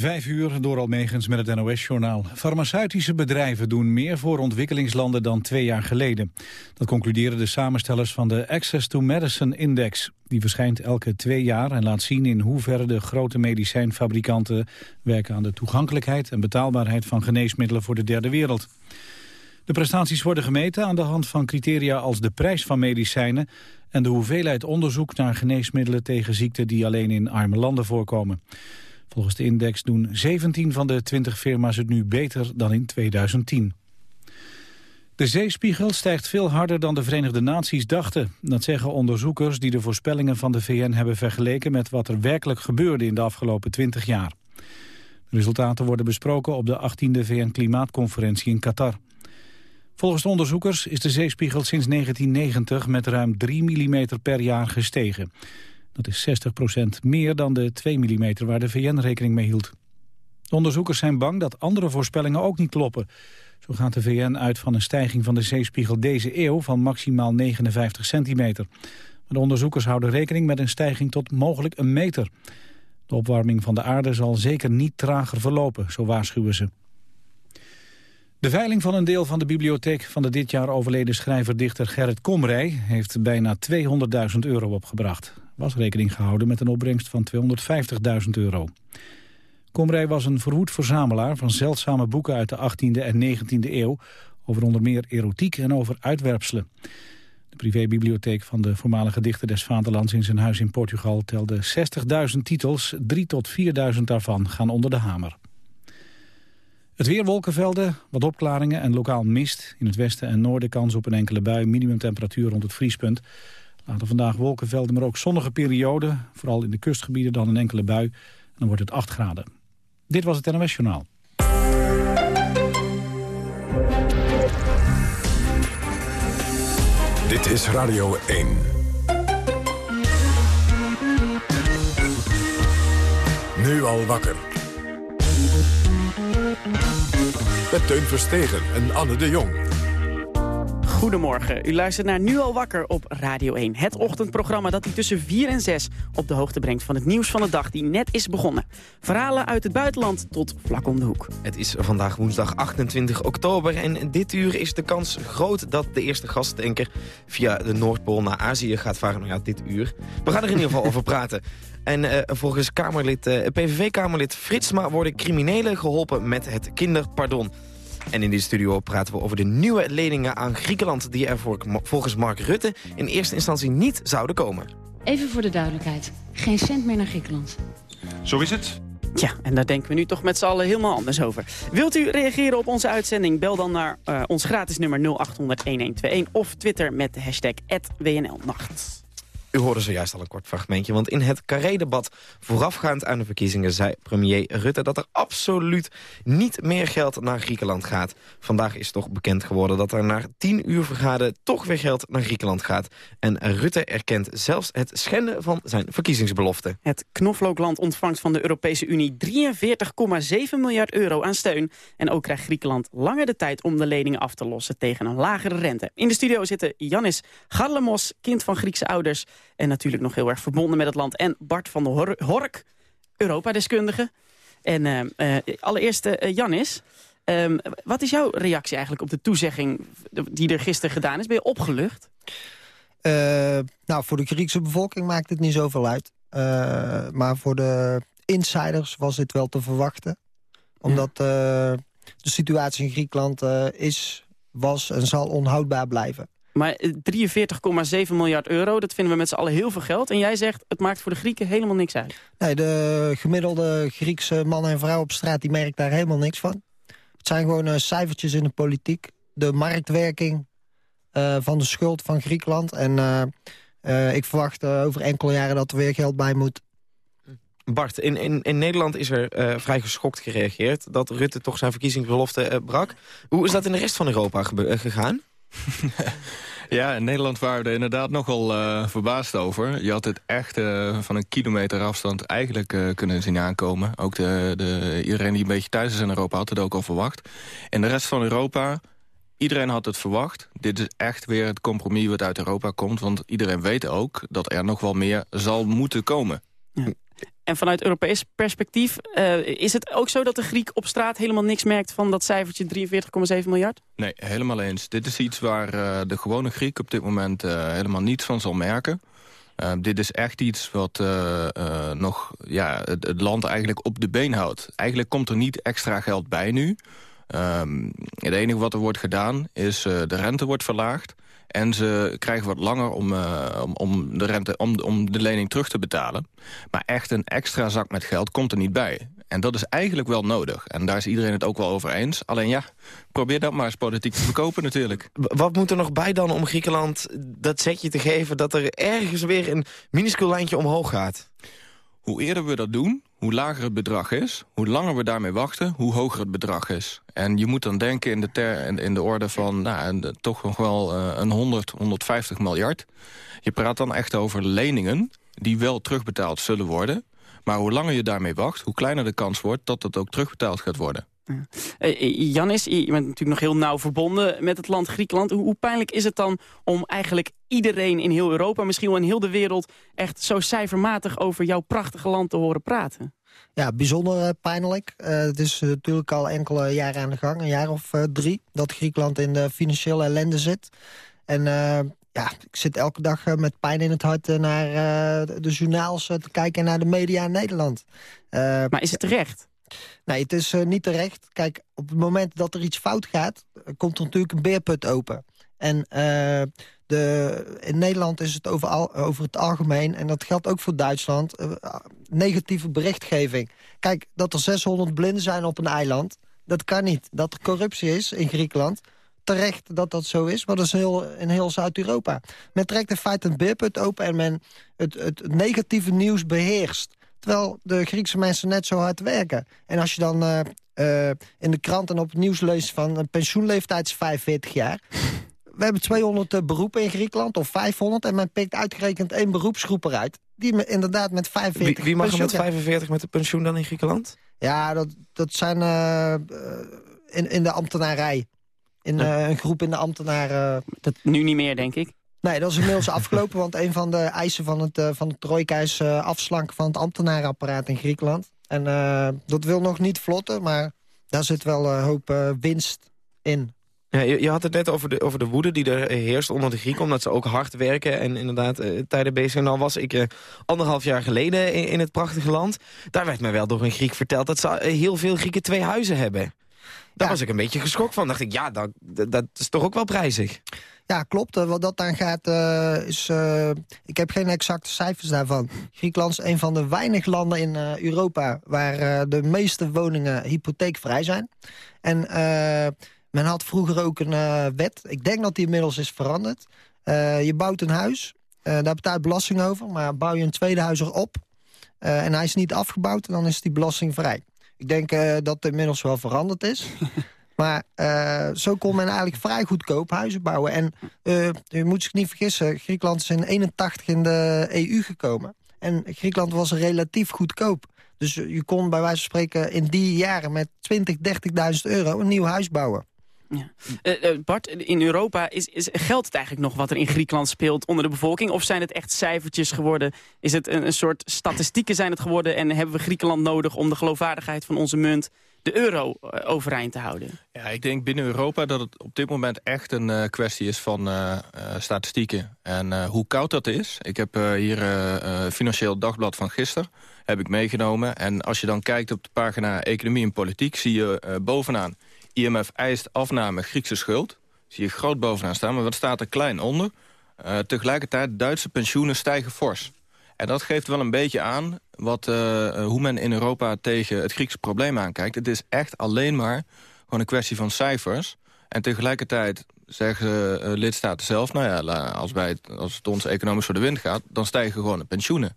Vijf uur door Almegens met het NOS-journaal. Farmaceutische bedrijven doen meer voor ontwikkelingslanden dan twee jaar geleden. Dat concluderen de samenstellers van de Access to Medicine Index. Die verschijnt elke twee jaar en laat zien in hoeverre de grote medicijnfabrikanten werken aan de toegankelijkheid en betaalbaarheid van geneesmiddelen voor de derde wereld. De prestaties worden gemeten aan de hand van criteria als de prijs van medicijnen en de hoeveelheid onderzoek naar geneesmiddelen tegen ziekten die alleen in arme landen voorkomen. Volgens de index doen 17 van de 20 firma's het nu beter dan in 2010. De zeespiegel stijgt veel harder dan de Verenigde Naties dachten. Dat zeggen onderzoekers die de voorspellingen van de VN hebben vergeleken... met wat er werkelijk gebeurde in de afgelopen 20 jaar. De resultaten worden besproken op de 18e VN-klimaatconferentie in Qatar. Volgens de onderzoekers is de zeespiegel sinds 1990 met ruim 3 mm per jaar gestegen. Dat is 60% meer dan de 2 mm waar de VN rekening mee hield. De onderzoekers zijn bang dat andere voorspellingen ook niet kloppen. Zo gaat de VN uit van een stijging van de zeespiegel deze eeuw van maximaal 59 centimeter. Maar de onderzoekers houden rekening met een stijging tot mogelijk een meter. De opwarming van de aarde zal zeker niet trager verlopen, zo waarschuwen ze. De veiling van een deel van de bibliotheek van de dit jaar overleden schrijver-dichter Gerrit Komrij heeft bijna 200.000 euro opgebracht was rekening gehouden met een opbrengst van 250.000 euro. Komrij was een verwoed verzamelaar van zeldzame boeken uit de 18e en 19e eeuw... over onder meer erotiek en over uitwerpselen. De privébibliotheek van de voormalige dichter des Vaderlands in zijn huis in Portugal telde 60.000 titels. 3 tot 4.000 daarvan gaan onder de hamer. Het weer wolkenvelden, wat opklaringen en lokaal mist. In het westen en noorden kans op een enkele bui, minimumtemperatuur rond het vriespunt. Later vandaag wolkenvelden, maar ook zonnige perioden. Vooral in de kustgebieden dan een enkele bui. En dan wordt het 8 graden. Dit was het NOS Journaal. Dit is Radio 1. Nu al wakker. Met Teun Verstegen en Anne de Jong. Goedemorgen, u luistert naar Nu al wakker op Radio 1. Het ochtendprogramma dat u tussen 4 en 6 op de hoogte brengt van het nieuws van de dag die net is begonnen. Verhalen uit het buitenland tot vlak om de hoek. Het is vandaag woensdag 28 oktober en dit uur is de kans groot dat de eerste gastdenker via de Noordpool naar Azië gaat varen. Nou ja, dit uur. We gaan er in ieder geval over praten. En uh, volgens Kamerlid, uh, eh, PVV-Kamerlid Fritsma worden criminelen geholpen met het kinderpardon. En in die studio praten we over de nieuwe leningen aan Griekenland... die er volgens Mark Rutte in eerste instantie niet zouden komen. Even voor de duidelijkheid. Geen cent meer naar Griekenland. Zo is het. Ja, en daar denken we nu toch met z'n allen helemaal anders over. Wilt u reageren op onze uitzending? Bel dan naar uh, ons gratis nummer 0800-1121 of Twitter met de hashtag @WNLnacht. U hoorde zojuist al een kort fragmentje, want in het Carré-debat voorafgaand aan de verkiezingen zei premier Rutte dat er absoluut niet meer geld naar Griekenland gaat. Vandaag is toch bekend geworden dat er na tien uur vergaderen toch weer geld naar Griekenland gaat. En Rutte erkent zelfs het schenden van zijn verkiezingsbelofte. Het knoflookland ontvangt van de Europese Unie 43,7 miljard euro aan steun. En ook krijgt Griekenland langer de tijd om de leningen af te lossen tegen een lagere rente. In de studio zitten Janis Garlemos, kind van Griekse ouders en natuurlijk nog heel erg verbonden met het land. En Bart van der Hork, Europa-deskundige. En uh, uh, allereerst uh, Janis, um, wat is jouw reactie eigenlijk op de toezegging die er gisteren gedaan is? Ben je opgelucht? nou, voor de Griekse bevolking maakt het niet zoveel uit. maar voor de insiders was dit wel te verwachten. Omdat de situatie in Griekenland is, was en zal onhoudbaar blijven. Maar 43,7 miljard euro, dat vinden we met z'n allen heel veel geld. En jij zegt, het maakt voor de Grieken helemaal niks uit. Nee, de gemiddelde Griekse man en vrouw op straat... die merkt daar helemaal niks van. Het zijn gewoon uh, cijfertjes in de politiek. De marktwerking uh, van de schuld van Griekenland. En uh, ik verwacht over enkele jaren dat er weer geld bij moet. Bart, in, in, in Nederland is er vrij geschokt gereageerd... dat Rutte toch zijn verkiezingsbelofte brak. Hoe is dat in de rest van Europa gegaan? Ja, in Nederland waren we er inderdaad nogal uh, verbaasd over. Je had het echt uh, van een kilometer afstand eigenlijk uh, kunnen zien aankomen. Ook de, de, iedereen die een beetje thuis is in Europa had het ook al verwacht. En de rest van Europa, iedereen had het verwacht. Dit is echt weer het compromis wat uit Europa komt. Want iedereen weet ook dat er nog wel meer zal moeten komen. Ja. En vanuit Europees perspectief, uh, is het ook zo dat de Griek op straat helemaal niks merkt van dat cijfertje 43,7 miljard? Nee, helemaal eens. Dit is iets waar uh, de gewone Griek op dit moment uh, helemaal niets van zal merken. dit is echt iets wat nog ja, het, land eigenlijk op de been houdt. Eigenlijk komt er niet extra geld bij nu. Um, het enige wat er wordt gedaan is de rente wordt verlaagd. En ze krijgen wat langer om, uh, om, om, de rente, om, om de lening terug te betalen. Maar echt een extra zak met geld komt er niet bij. En dat is eigenlijk wel nodig. En daar is iedereen het ook wel over eens. Alleen ja, probeer dat maar eens politiek te verkopen natuurlijk. Wat moet er nog bij dan om Griekenland dat zetje te geven... dat er ergens weer een minuscuul lijntje omhoog gaat? Hoe eerder we dat doen, hoe lager het bedrag is... hoe langer we daarmee wachten, hoe hoger het bedrag is. En je moet dan denken in de, in de orde van nou, toch nog wel uh, een 100, 150 miljard. Je praat dan echt over leningen die wel terugbetaald zullen worden. Maar hoe langer je daarmee wacht, hoe kleiner de kans wordt... dat het ook terugbetaald gaat worden. Ja. Uh, Janis, je bent natuurlijk nog heel nauw verbonden met het land Griekenland. Hoe, hoe, pijnlijk is het dan om eigenlijk iedereen in heel Europa... misschien wel in heel de wereld echt zo cijfermatig over jouw prachtige land te horen praten? Ja, bijzonder uh, pijnlijk. Uh, het is natuurlijk al enkele jaren aan de gang, een jaar of drie... dat Griekenland in de financiële ellende zit. En ja, ik zit elke dag met pijn in het hart naar de journaals te kijken... en naar de media in Nederland. maar is het terecht? Nee, het is uh, niet terecht. Kijk, op het moment dat er iets fout gaat... komt er natuurlijk een beerput open. En uh, de, in Nederland is het over, al, over het algemeen... en dat geldt ook voor Duitsland... Negatieve berichtgeving. Kijk, dat er 600 blinden zijn op een eiland... dat kan niet. Dat er corruptie is in Griekenland terecht dat dat zo is, maar dat is heel, in heel Zuid-Europa. Men trekt in feite een beerput open en men het, het negatieve nieuws beheerst. Terwijl de Griekse mensen net zo hard werken. En als je dan uh, uh, in de krant en op het nieuws leest van een pensioenleeftijd is 45 jaar... We hebben 200 uh, beroepen in Griekenland, of 500... en men pikt uitgerekend één beroepsgroep eruit... die me inderdaad met 45... Wie, wie mag er met 45 met de pensioen dan in Griekenland? Ja, dat, dat zijn in, in de ambtenarij. In, een groep in de ambtenaren... Dat nu niet meer, denk ik. Nee, dat is inmiddels afgelopen, want een van de eisen van, het, uh, van de trojka is uh, afslanken van het ambtenarenapparaat in Griekenland. En uh, dat wil nog niet vlotten, maar daar zit wel een hoop winst in. Ja, je, je, had het net over de, over de woede die er heerst onder de Grieken... omdat ze ook hard werken en inderdaad tijden bezig zijn. Dan was ik anderhalf jaar geleden in, in, het prachtige land. Daar werd mij wel door een Griek verteld dat ze heel veel Grieken twee huizen hebben. Daar was ik een beetje geschokt van. dacht ik, ja, dat, dat is toch ook wel prijzig. Ja, klopt. Wat dat aan gaat, uh, is... Uh, ik heb geen exacte cijfers daarvan. Griekenland is een van de weinig landen in uh, Europa... waar de meeste woningen hypotheekvrij zijn. En men had vroeger ook een wet. Ik denk dat die inmiddels is veranderd. je bouwt een huis, daar betaal je belasting over... maar bouw je een tweede huis erop... en hij is niet afgebouwd, dan is die belastingvrij. Ik denk dat het inmiddels wel veranderd is... Maar uh, zo kon men eigenlijk vrij goedkoop huizen bouwen. En uh, je moet zich niet vergissen, Griekenland is in 81 in de EU gekomen. En Griekenland was relatief goedkoop. Dus je kon bij wijze van spreken in die jaren met 20, 30.000 euro een nieuw huis bouwen. Ja. Uh, Bart, in Europa is, is, geldt het eigenlijk nog wat er in Griekenland speelt onder de bevolking? Of zijn het echt cijfertjes geworden? Is het een, een soort statistieken zijn het geworden en hebben we Griekenland nodig om de geloofwaardigheid van onze munt de euro eh, overeind te houden? Ja, ik denk binnen Europa dat het op dit moment echt een kwestie is van statistieken. En hoe koud dat is. Ik heb hier Financieel Dagblad van gisteren heb ik meegenomen. En als je dan kijkt op de pagina Economie en Politiek... zie je bovenaan IMF eist afname Griekse schuld. Zie je groot bovenaan staan, maar wat staat er klein onder? tegelijkertijd Duitse pensioenen stijgen fors. En dat geeft wel een beetje aan wat, uh, hoe men in Europa tegen het Griekse probleem aankijkt. Het is echt alleen maar gewoon een kwestie van cijfers. En tegelijkertijd zeggen uh, lidstaten zelf... nou ja, als, bij het, als het ons economisch voor de wind gaat... dan stijgen gewoon de pensioenen.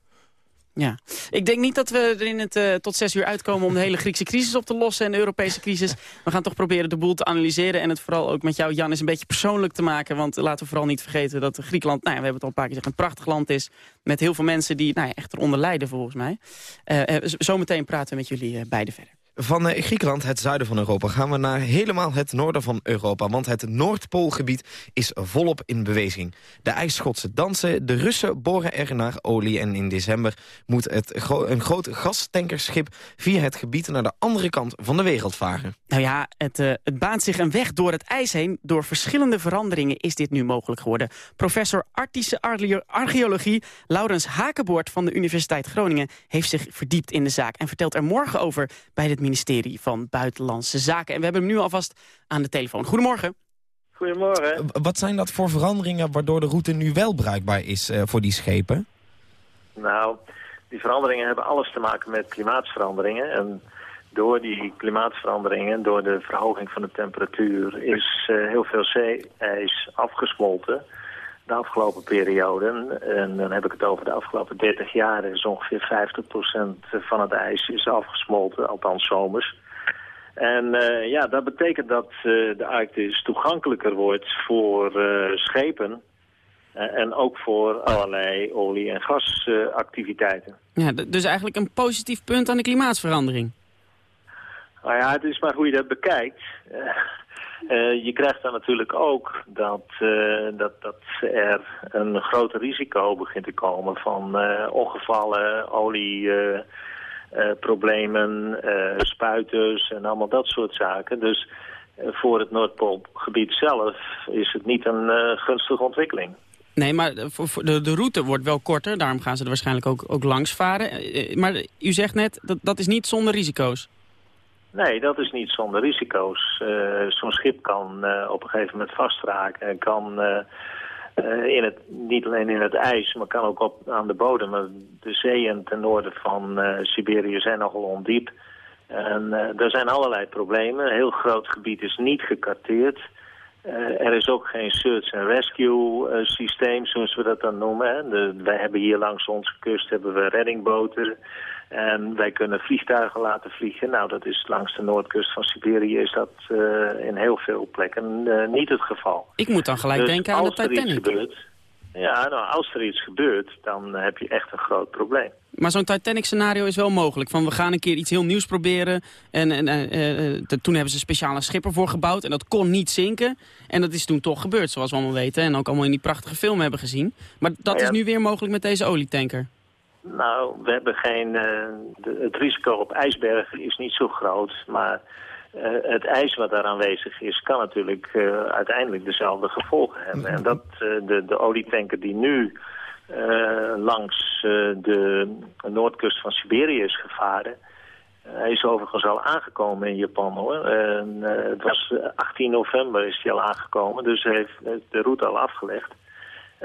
Ja, ik denk niet dat we er in het uh, tot zes uur uitkomen om de hele Griekse crisis op te lossen en de Europese crisis. We gaan toch proberen de boel te analyseren en het vooral ook met jou, Jan, is een beetje persoonlijk te maken. Want laten we vooral niet vergeten dat Griekenland, nou ja, we hebben het al een paar keer gezegd, een prachtig land is. Met heel veel mensen die nou ja, echt eronder lijden volgens mij. Uh, uh, zometeen praten we met jullie beiden verder. Van eh, Griekenland, het zuiden van Europa, gaan we naar helemaal het noorden van Europa. Want het Noordpoolgebied is volop in beweging. De ijsschotse dansen, de Russen boren er naar olie... en in december moet het een groot gastankerschip via het gebied... naar de andere kant van de wereld varen. Nou ja, het, uh, het baant zich een weg door het ijs heen. Door verschillende veranderingen is dit nu mogelijk geworden. Professor Arctische Archeologie Laurens Hakenboord van de Universiteit Groningen... heeft zich verdiept in de zaak en vertelt er morgen over... bij het ministerie van Buitenlandse Zaken. En we hebben hem nu alvast aan de telefoon. Goedemorgen. Goedemorgen. Wat zijn dat voor veranderingen waardoor de route nu wel bruikbaar is uh, voor die schepen? Nou, die veranderingen hebben alles te maken met klimaatsveranderingen. En door die klimaatsveranderingen, door de verhoging van de temperatuur... is uh, heel veel zeeijs afgesmolten de afgelopen periode. En dan heb ik het over de afgelopen 30 jaar. is ongeveer 50% van het ijs is afgesmolten, althans zomers. En uh, ja, dat betekent dat uh, de Arctis toegankelijker wordt voor uh, schepen. en ook voor allerlei olie- en gasactiviteiten. ja, dus eigenlijk een positief punt aan de klimaatsverandering. Nou ja, het is maar hoe je dat bekijkt. Uh, je krijgt dan natuurlijk ook dat, uh, dat, dat er een groot risico begint te komen van uh, ongevallen, olieproblemen, spuiters en allemaal dat soort zaken. Dus voor het Noordpoolgebied zelf is het niet een gunstige ontwikkeling. Nee, maar de, de route wordt wel korter, daarom gaan ze er waarschijnlijk ook, ook langs varen. Maar u zegt net, dat, dat is niet zonder risico's. Nee, dat is niet zonder risico's. Uh, Zo'n schip kan uh, op een gegeven moment vastraken en kan uh, in het, niet alleen in het ijs, maar kan ook op, aan de bodem. De zeeën ten noorden van Siberië zijn nogal ondiep. En er zijn allerlei problemen. Een heel groot gebied is niet gekarteerd. er is ook geen search and rescue systeem, zoals we dat dan noemen. Wij hebben hier langs onze kust hebben we reddingboten. En wij kunnen vliegtuigen laten vliegen. Nou, dat is langs de noordkust van Siberië is dat uh, in heel veel plekken uh, niet het geval. Ik moet dan gelijk dus denken aan de Titanic. Gebeurt, ja, nou, als er iets gebeurt, dan heb je echt een groot probleem. Maar zo'n Titanic-scenario is wel mogelijk. Van we gaan een keer iets heel nieuws proberen. En, en uh, toen hebben ze speciale schipper voor gebouwd. En dat kon niet zinken. En dat is toen toch gebeurd, zoals we allemaal weten. En ook allemaal in die prachtige film hebben gezien. Maar dat ja, is nu weer mogelijk met deze olietanker. Nou, we hebben geen... De, het risico op ijsbergen is niet zo groot, maar uh, het ijs wat daar aanwezig is... kan natuurlijk uh, uiteindelijk dezelfde gevolgen hebben. En dat de, de olietanker die nu langs de noordkust van Siberië is gevaren... Hij is overigens al aangekomen in Japan hoor. Het was 18 november is hij al aangekomen, dus hij heeft de route al afgelegd.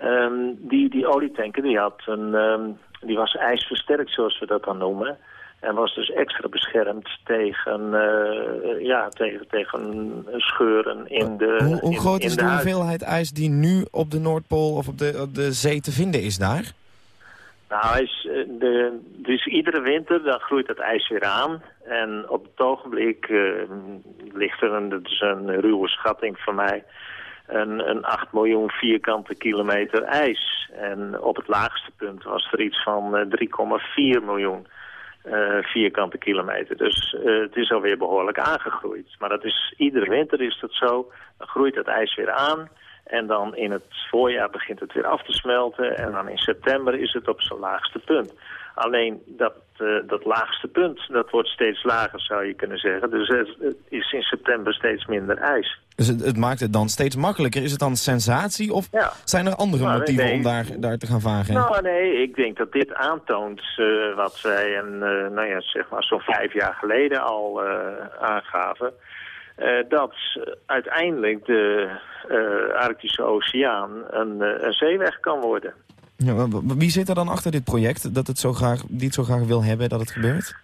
Um, die, die olietanker die had een, um, die was ijsversterkt, zoals we dat dan noemen. En was dus extra beschermd tegen, uh, ja, tegen, tegen scheuren in de Hoe, hoe in, groot in is de, hoeveelheid ijs die nu op de Noordpool of op de, op de zee te vinden is daar? Nou, is, uh, de, dus iedere winter dan groeit het ijs weer aan. En op het ogenblik uh, ligt er, een, dat is een ruwe schatting van mij een, een 8 miljoen vierkante kilometer ijs. En op het laagste punt was er iets van uh, 3,4 miljoen uh, vierkante kilometer. Dus uh, het is alweer behoorlijk aangegroeid. Maar dat is, iedere winter is dat zo. Dan groeit het ijs weer aan. En dan in het voorjaar begint het weer af te smelten. En dan in september is het op zijn laagste punt. Alleen dat, uh, dat laagste punt, dat wordt steeds lager zou je kunnen zeggen. Dus het, het is in september steeds minder ijs. Dus het, het, maakt het dan steeds makkelijker. Is het dan sensatie of ja. zijn er andere nou, motieven nee, om daar, daar te gaan varen? Nou nee, ik denk dat dit aantoont uh, wat zij en, uh, nou ja, zeg maar zo'n vijf jaar geleden al aangaven. dat uiteindelijk de Arctische Oceaan een, een zeeweg kan worden. Wie zit er dan achter dit project, dat het zo graag, die zo graag wil hebben dat het gebeurt?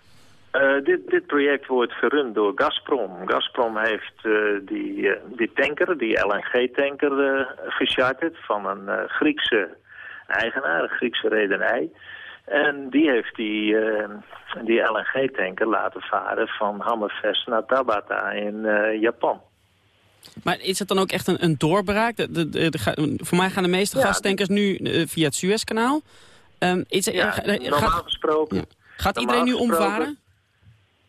Uh, dit, dit project wordt gerund door Gazprom. Gazprom heeft uh, die, uh, die tanker, die LNG-tanker, gecharterd van een Griekse eigenaar, een Griekse rederij. En die heeft die, die LNG-tanker laten varen van Hammerfest naar Tabata in Japan. Maar is het dan ook echt een, een doorbraak? De, de, de, de, voor mij gaan de meeste ja, gastankers nu uh, via het Suezkanaal. Um, is, ja, uh, normaal gaat, gesproken... Ja. Gaat normaal iedereen nu omvaren?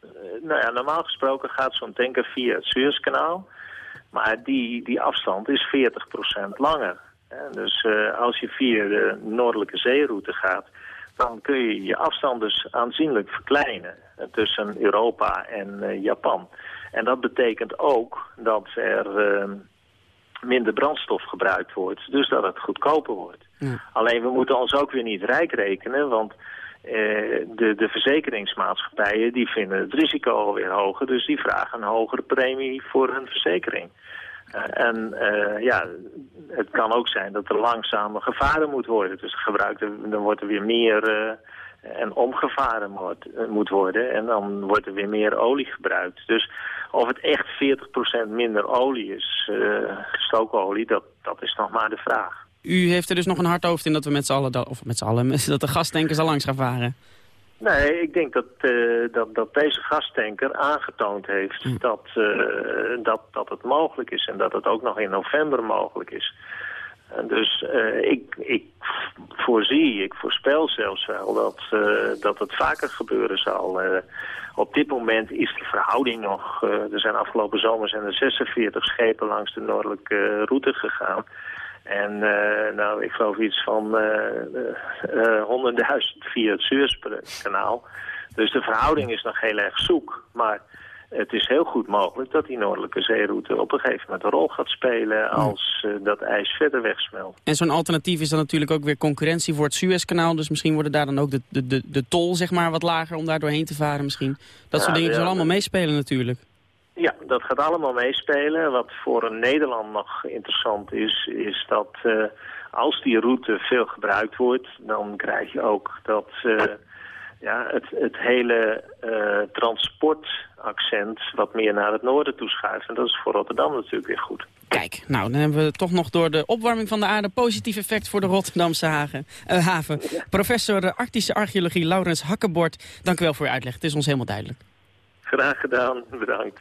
Uh, nou ja, normaal gesproken gaat zo'n tanker via het Suezkanaal. Maar die, die afstand is 40% langer. dus uh, als je via de noordelijke zeeroute gaat... dan kun je je afstand dus aanzienlijk verkleinen... tussen Europa en uh, Japan. En dat betekent ook dat er uh, minder brandstof gebruikt wordt. Dus dat het goedkoper wordt. Ja. Alleen we moeten ons ook weer niet rijk rekenen... want de, de verzekeringsmaatschappijen die vinden het risico alweer hoger. Dus die vragen een hogere premie voor hun verzekering. En uh, ja, het kan ook zijn dat er langzamer gevaren moet worden. Dus gebruikt dan wordt er weer meer uh, en omgevaren moet, moet worden. En dan wordt er weer meer olie gebruikt. Dus of het echt 40% minder olie is, stookolie, dat, dat is nog maar de vraag. U heeft er dus nog een hard hoofd in dat we met z'n allen, of met z'n allen, dat de gastankers al langs gaan varen? Nee, ik denk dat, uh, dat, dat deze gastanker aangetoond heeft hm. dat, uh, dat, dat het mogelijk is en dat het ook nog in november mogelijk is. En dus uh, ik, ik voorzie, ik voorspel zelfs wel dat, dat het vaker gebeuren zal. op dit moment is de verhouding nog, er zijn afgelopen zomer zijn er 46 schepen langs de noordelijke route gegaan. En uh, nou, ik geloof iets van uh, uh, 100.000 via het Suezkanaal. Dus de verhouding is nog heel erg zoek. Maar het is heel goed mogelijk dat die noordelijke zeeroute op een gegeven moment een rol gaat spelen als uh, dat ijs verder wegsmelt. En zo'n alternatief is dan natuurlijk ook weer concurrentie voor het Suezkanaal. Dus misschien worden daar dan ook de, de, de, de tol zeg maar, wat lager om daar doorheen te varen misschien. Dat ja, soort dingen ja, zullen allemaal meespelen natuurlijk. Ja, dat gaat allemaal meespelen. Wat voor een Nederland nog interessant is, is dat uh, als die route veel gebruikt wordt, dan krijg je ook dat uh, ja, het, het hele uh, transportaccent wat meer naar het noorden toeschuift. En dat is voor Rotterdam natuurlijk weer goed. Kijk, nou, dan hebben we toch nog door de opwarming van de aarde positief effect voor de Rotterdamse hagen, haven. Ja. Professor Arctische Archeologie Laurens Hakkebord, dank u wel voor uw uitleg. Het is ons helemaal duidelijk. Graag gedaan, bedankt.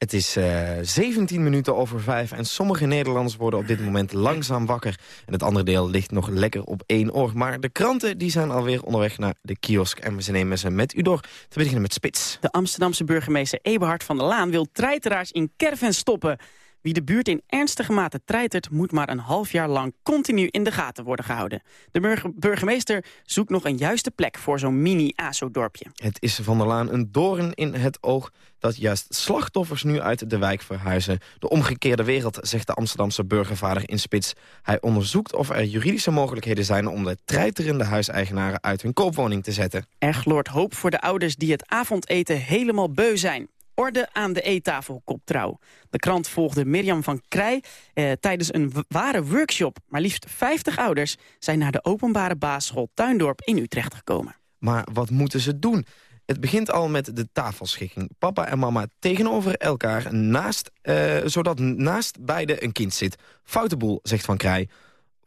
Het is uh, 17 minuten over vijf en sommige Nederlanders worden op dit moment langzaam wakker. En het andere deel ligt nog lekker op één oor. Maar de kranten die zijn alweer onderweg naar de kiosk. En we nemen ze met u door. Te beginnen met Spits. De Amsterdamse burgemeester Eberhard van der Laan wil treiteraars in caravans stoppen. Wie de buurt in ernstige mate treitert... moet maar een half jaar lang continu in de gaten worden gehouden. De burgemeester zoekt nog een juiste plek voor zo'n mini-ASO-dorpje. Het is van der Laan een doorn in het oog dat juist slachtoffers nu uit de wijk verhuizen. De omgekeerde wereld, zegt de Amsterdamse burgervader in Spits. Hij onderzoekt of er juridische mogelijkheden zijn... om de treiterende huiseigenaren uit hun koopwoning te zetten. Er gloort hoop voor de ouders die het avondeten helemaal beu zijn. Orde aan de eettafel, koptrouw. De krant volgde Mirjam van Krij eh, tijdens een ware workshop. Maar liefst 50 ouders zijn naar de openbare basisschool Tuindorp in Utrecht gekomen. Maar wat moeten ze doen? Het begint al met de tafelschikking. Papa en mama tegenover elkaar, naast, uh, zodat naast beide een kind zit. Foute boel, zegt Van Krij.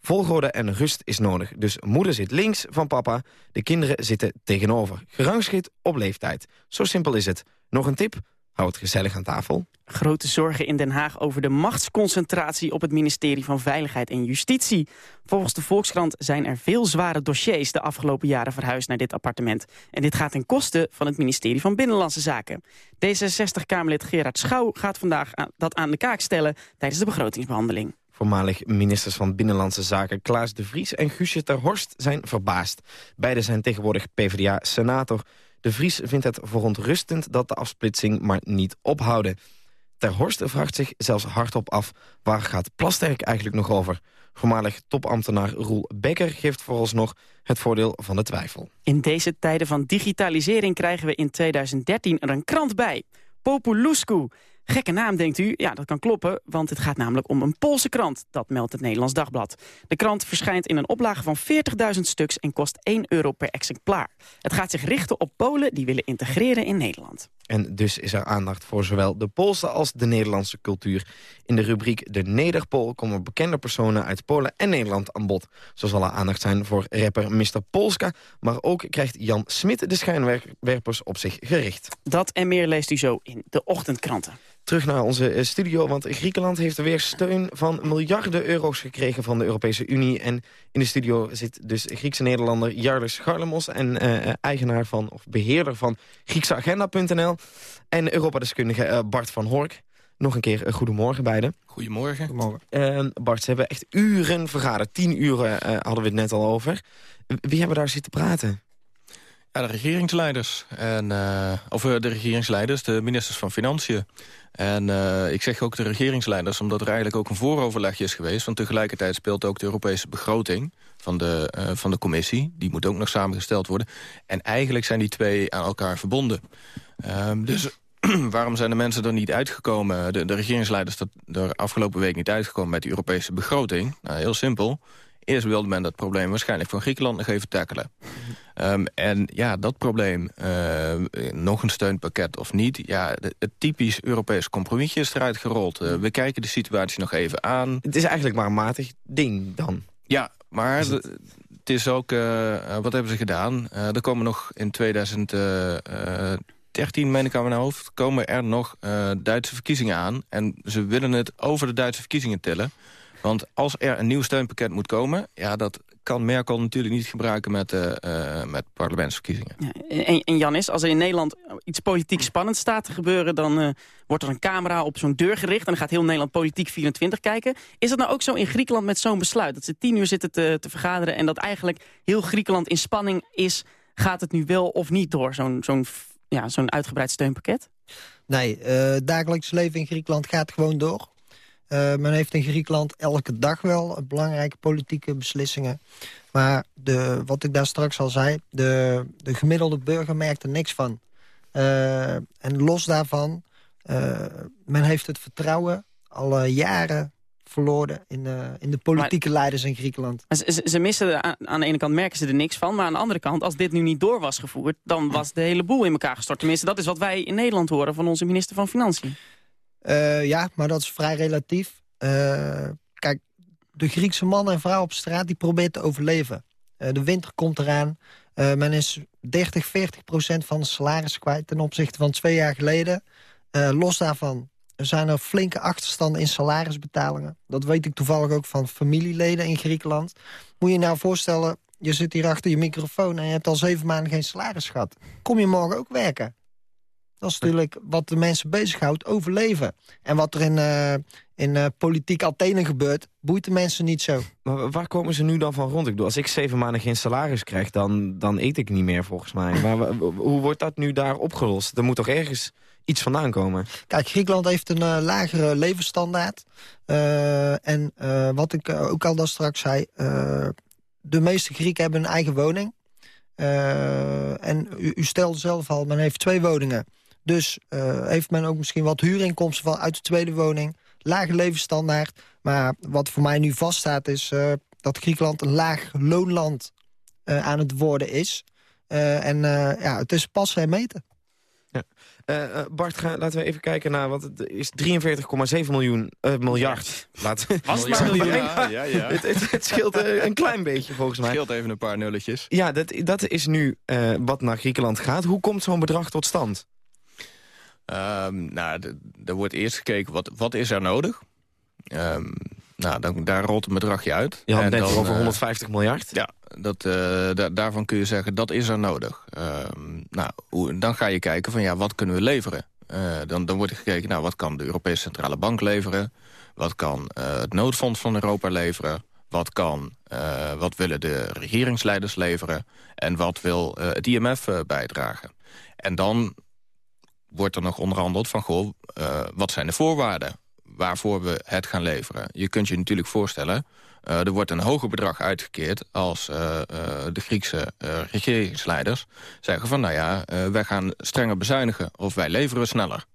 Volgorde en rust is nodig. Dus moeder zit links van papa, de kinderen zitten tegenover. Gerangschikt op leeftijd. Zo simpel is het. Nog een tip? Hou het gezellig aan tafel. Grote zorgen in Den Haag over de machtsconcentratie op het ministerie van Veiligheid en Justitie. Volgens de Volkskrant zijn er veel zware dossiers de afgelopen jaren verhuisd naar dit appartement. En dit gaat ten koste van het ministerie van Binnenlandse Zaken. D66-Kamerlid Gerard Schouw gaat vandaag dat aan de kaak stellen tijdens de begrotingsbehandeling. Voormalig ministers van Binnenlandse Zaken Klaas de Vries en Guusje ter Horst zijn verbaasd. Beide zijn tegenwoordig PvdA-senator. De Vries vindt het verontrustend dat de afsplitsing maar niet ophouden. Ter Horst vraagt zich zelfs hardop af... waar gaat Plasterk eigenlijk nog over? Voormalig topambtenaar Roel Becker geeft vooralsnog het voordeel van de twijfel. In deze tijden van digitalisering krijgen we in 2013 er een krant bij. Populuscu. Gekke naam, denkt u? Ja, dat kan kloppen, want het gaat namelijk om een Poolse krant. Dat meldt het Nederlands Dagblad. De krant verschijnt in een oplage van 40.000 stuks en kost 1 euro per exemplaar. Het gaat zich richten op Polen die willen integreren in Nederland. En dus is er aandacht voor zowel de Poolse als de Nederlandse cultuur. In de rubriek De Nederpool komen bekende personen uit Polen en Nederland aan bod. Zo zal er aandacht zijn voor rapper Mr. Polska... maar ook krijgt Jan Smit de schijnwerpers op zich gericht. Dat en meer leest u zo in de ochtendkranten. Terug naar onze eh, studio. Want Griekenland heeft weer steun van miljarden euro's gekregen van de Europese Unie. En in de studio zit dus Griekse Nederlander Jarlis Garlemos... en uh, eigenaar van, of beheerder van GriekseAgenda.nl. En Europadeskundige Bart van Hork. Nog een keer uh, goedemorgen beiden. Goedemorgen. goedemorgen. Bart, ze hebben echt uren vergaderd. Tien uren hadden we het net al over. Wie hebben daar zitten praten? Ja, de regeringsleiders. En, uh, of de regeringsleiders, de ministers van Financiën. En uh, ik zeg ook de regeringsleiders, omdat er eigenlijk ook een vooroverlegje is geweest. Want tegelijkertijd speelt ook de Europese begroting van de, van de commissie. Die moet ook nog samengesteld worden. En eigenlijk zijn die twee aan elkaar verbonden. Um, dus waarom zijn de mensen er niet uitgekomen... de, de regeringsleiders er afgelopen week niet uitgekomen met de Europese begroting? Nou, heel simpel. Eerst wilde men dat probleem waarschijnlijk van Griekenland nog even tackelen. Um, en ja, dat probleem, uh, nog een steunpakket of niet... ja, het typisch Europees compromisje is eruit gerold. Uh, we kijken de situatie nog even aan. Het is eigenlijk maar een matig ding dan. Ja, maar het... het... is ook... Uh, wat hebben ze gedaan? er komen nog in 2013, meen ik aan mijn hoofd... komen er nog Duitse verkiezingen aan. En ze willen het over de Duitse verkiezingen tillen... Want als er een nieuw steunpakket moet komen... ja, dat kan Merkel natuurlijk niet gebruiken met, uh, met parlementsverkiezingen. Ja, en, en Janis, als er in Nederland iets politiek spannends staat te gebeuren... dan uh, wordt er een camera op zo'n deur gericht... en dan gaat heel Nederland politiek 24 kijken. Is dat nou ook zo in Griekenland met zo'n besluit? Dat ze tien uur zitten te, te vergaderen... en dat eigenlijk heel Griekenland in spanning is... gaat het nu wel of niet door, zo'n zo'n ja, zo'n uitgebreid steunpakket? Nee, uh, dagelijks leven in Griekenland gaat gewoon door. Uh, men heeft in Griekenland elke dag wel belangrijke politieke beslissingen. Maar de, wat ik daar straks al zei, de, de gemiddelde burger merkt er niks van. Uh, en los daarvan, uh, men heeft het vertrouwen al jaren verloren in, in de politieke leiders in Griekenland. Ze, ze missen, aan, aan, de ene kant merken ze er niks van... maar aan de andere kant, als dit nu niet door was gevoerd... dan was de hele boel in elkaar gestort. Tenminste, dat is wat wij in Nederland horen van onze minister van Financiën. Uh, ja, maar dat is vrij relatief. Uh, kijk, de Griekse man en vrouw op straat die probeert te overleven. Uh, de winter komt eraan. men is 30, 40 procent van de salaris kwijt ten opzichte van twee jaar geleden. los daarvan zijn er flinke achterstanden in salarisbetalingen. Dat weet ik toevallig ook van familieleden in Griekenland. Moet je nou voorstellen, je zit hier achter je microfoon... en je hebt al zeven maanden geen salaris gehad. Kom je morgen ook werken? Dat is natuurlijk wat de mensen bezighoudt, overleven. En wat er in, uh, in uh, politiek Athene gebeurt, boeit de mensen niet zo. Maar waar komen ze nu dan van rond? Ik bedoel, als ik zeven maanden geen salaris krijg, dan, dan eet ik niet meer volgens mij. Maar hoe wordt dat nu daar opgelost? Er moet toch ergens iets vandaan komen? Kijk, Griekenland heeft een uh, lagere levensstandaard. en wat ik ook al daar straks zei... de meeste Grieken hebben een eigen woning. en u, u stelde zelf al, men heeft twee woningen... Dus uh, heeft men ook misschien wat huurinkomsten van uit de tweede woning. Lage levensstandaard. Maar wat voor mij nu vaststaat is uh, dat Griekenland een laag loonland uh, aan het worden is. en ja, het is pas en meten. Ja. Uh, Bart, ga, laten we even kijken naar wat het is 43,7 miljoen uh, miljard. Laat, Was maar miljoen. Ja, ja, ja. het, het, het, scheelt uh, een klein beetje volgens mij. Het scheelt even een paar nulletjes. Ja, dat, dat is nu wat naar Griekenland gaat. Hoe komt zo'n bedrag tot stand? Um, nou, er wordt eerst gekeken, wat, wat is er nodig? Um, nou, dan, daar rolt een bedragje uit. Je had net over 150 uh, miljard. Ja, dat, uh, da daarvan kun je zeggen, dat is er nodig. Um, nou, hoe, dan ga je kijken van, ja, wat kunnen we leveren? Uh, dan, dan wordt er gekeken, nou, wat kan de Europese Centrale Bank leveren? Wat kan het noodfonds van Europa leveren? Wat, kan, wat willen de regeringsleiders leveren? En wat wil het IMF bijdragen? En dan wordt er nog onderhandeld van... goh, uh, wat zijn de voorwaarden waarvoor we het gaan leveren? Je kunt je natuurlijk voorstellen... Uh, er wordt een hoger bedrag uitgekeerd als uh, de Griekse regeringsleiders zeggen van... nou ja, wij gaan strenger bezuinigen of wij leveren sneller.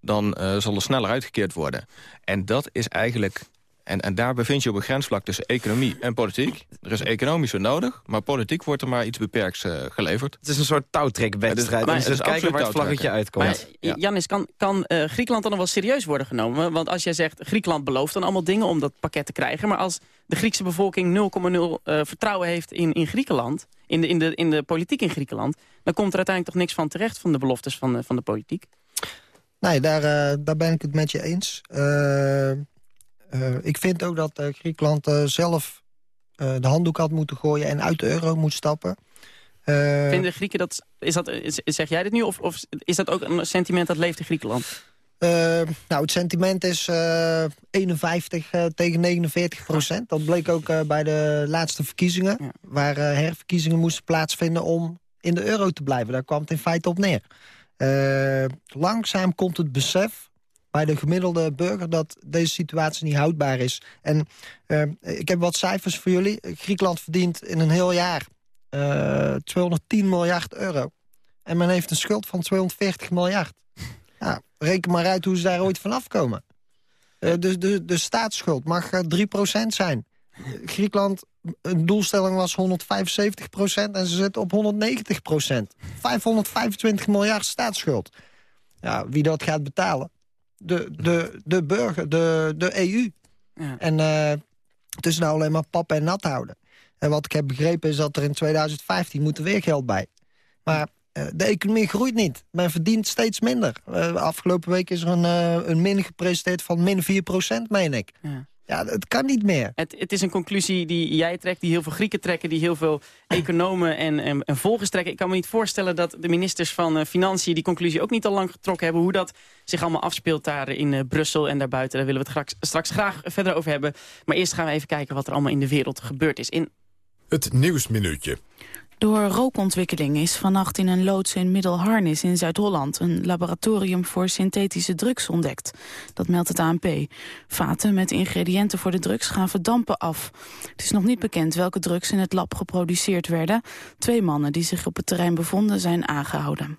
Dan zal er sneller uitgekeerd worden. En dat is eigenlijk en, en daar bevind je op een grensvlak tussen economie en politiek. Er is economisch nodig, maar politiek wordt er maar iets beperks uh, geleverd. Het is een soort touwtrekwedstrijd. Dus, dus kijken waar het vlaggetje uitkomt. Ja. Janis, kan, kan uh, Griekenland dan nog wel serieus worden genomen? Want als jij zegt, Griekenland belooft dan allemaal dingen om dat pakket te krijgen. Maar als de Griekse bevolking 0,0 uh, vertrouwen heeft in, in Griekenland... In de, in, de, in de politiek in Griekenland... dan komt er uiteindelijk toch niks van terecht van de beloftes van, van de politiek? Nee, daar, uh, daar ben ik het met je eens. Uh, ik vind ook dat Griekenland zelf de handdoek had moeten gooien... en uit de euro moet stappen. Vinden Grieken dat... Is dat zeg jij dit nu? Of, of is dat ook een sentiment dat leeft in Griekenland? nou, het sentiment is 51 tegen 49 procent. Dat bleek ook bij de laatste verkiezingen... waar herverkiezingen moesten plaatsvinden om in de euro te blijven. Daar kwam het in feite op neer. Langzaam komt het besef bij de gemiddelde burger dat deze situatie niet houdbaar is. En uh, ik heb wat cijfers voor jullie. Griekenland verdient in een heel jaar uh, eh, 210 miljard euro. En men heeft een schuld van 240 miljard. Ja, reken maar uit hoe ze daar ooit vanaf komen. de, de, de staatsschuld mag 3% zijn. Griekenland, een doelstelling was 175 procent en ze zitten op 190 procent. 525 miljard staatsschuld. Ja, wie dat gaat betalen? De, de, de burger, de, de EU. Ja. En uh, het is nou alleen maar pap en nat houden. En wat ik heb begrepen is dat er in 2015 moet er weer geld bij. Maar uh, de economie groeit niet. Men verdient steeds minder. Uh, afgelopen week is er een, een min gepresenteerd van min 4 procent, meen ik. Ja. Ja, het kan niet meer. Het, het, is een conclusie die jij trekt, die heel veel Grieken trekken... die heel veel economen en, en, en volgers trekken. Ik kan me niet voorstellen dat de ministers van uh, Financiën... die conclusie ook niet al lang getrokken hebben. Hoe dat zich allemaal afspeelt daar in uh, Brussel en daarbuiten. Daar willen we het straks, straks graag verder over hebben. Maar eerst gaan we even kijken wat er allemaal in de wereld gebeurd is. In... Het Nieuwsminuutje. Door rookontwikkeling is vannacht in een loods in Middelharnis in Zuid-Holland... een laboratorium voor synthetische drugs ontdekt. Dat meldt het ANP. Vaten met ingrediënten voor de drugs gaan verdampen af. Het is nog niet bekend welke drugs in het lab geproduceerd werden. Twee mannen die zich op het terrein bevonden zijn aangehouden.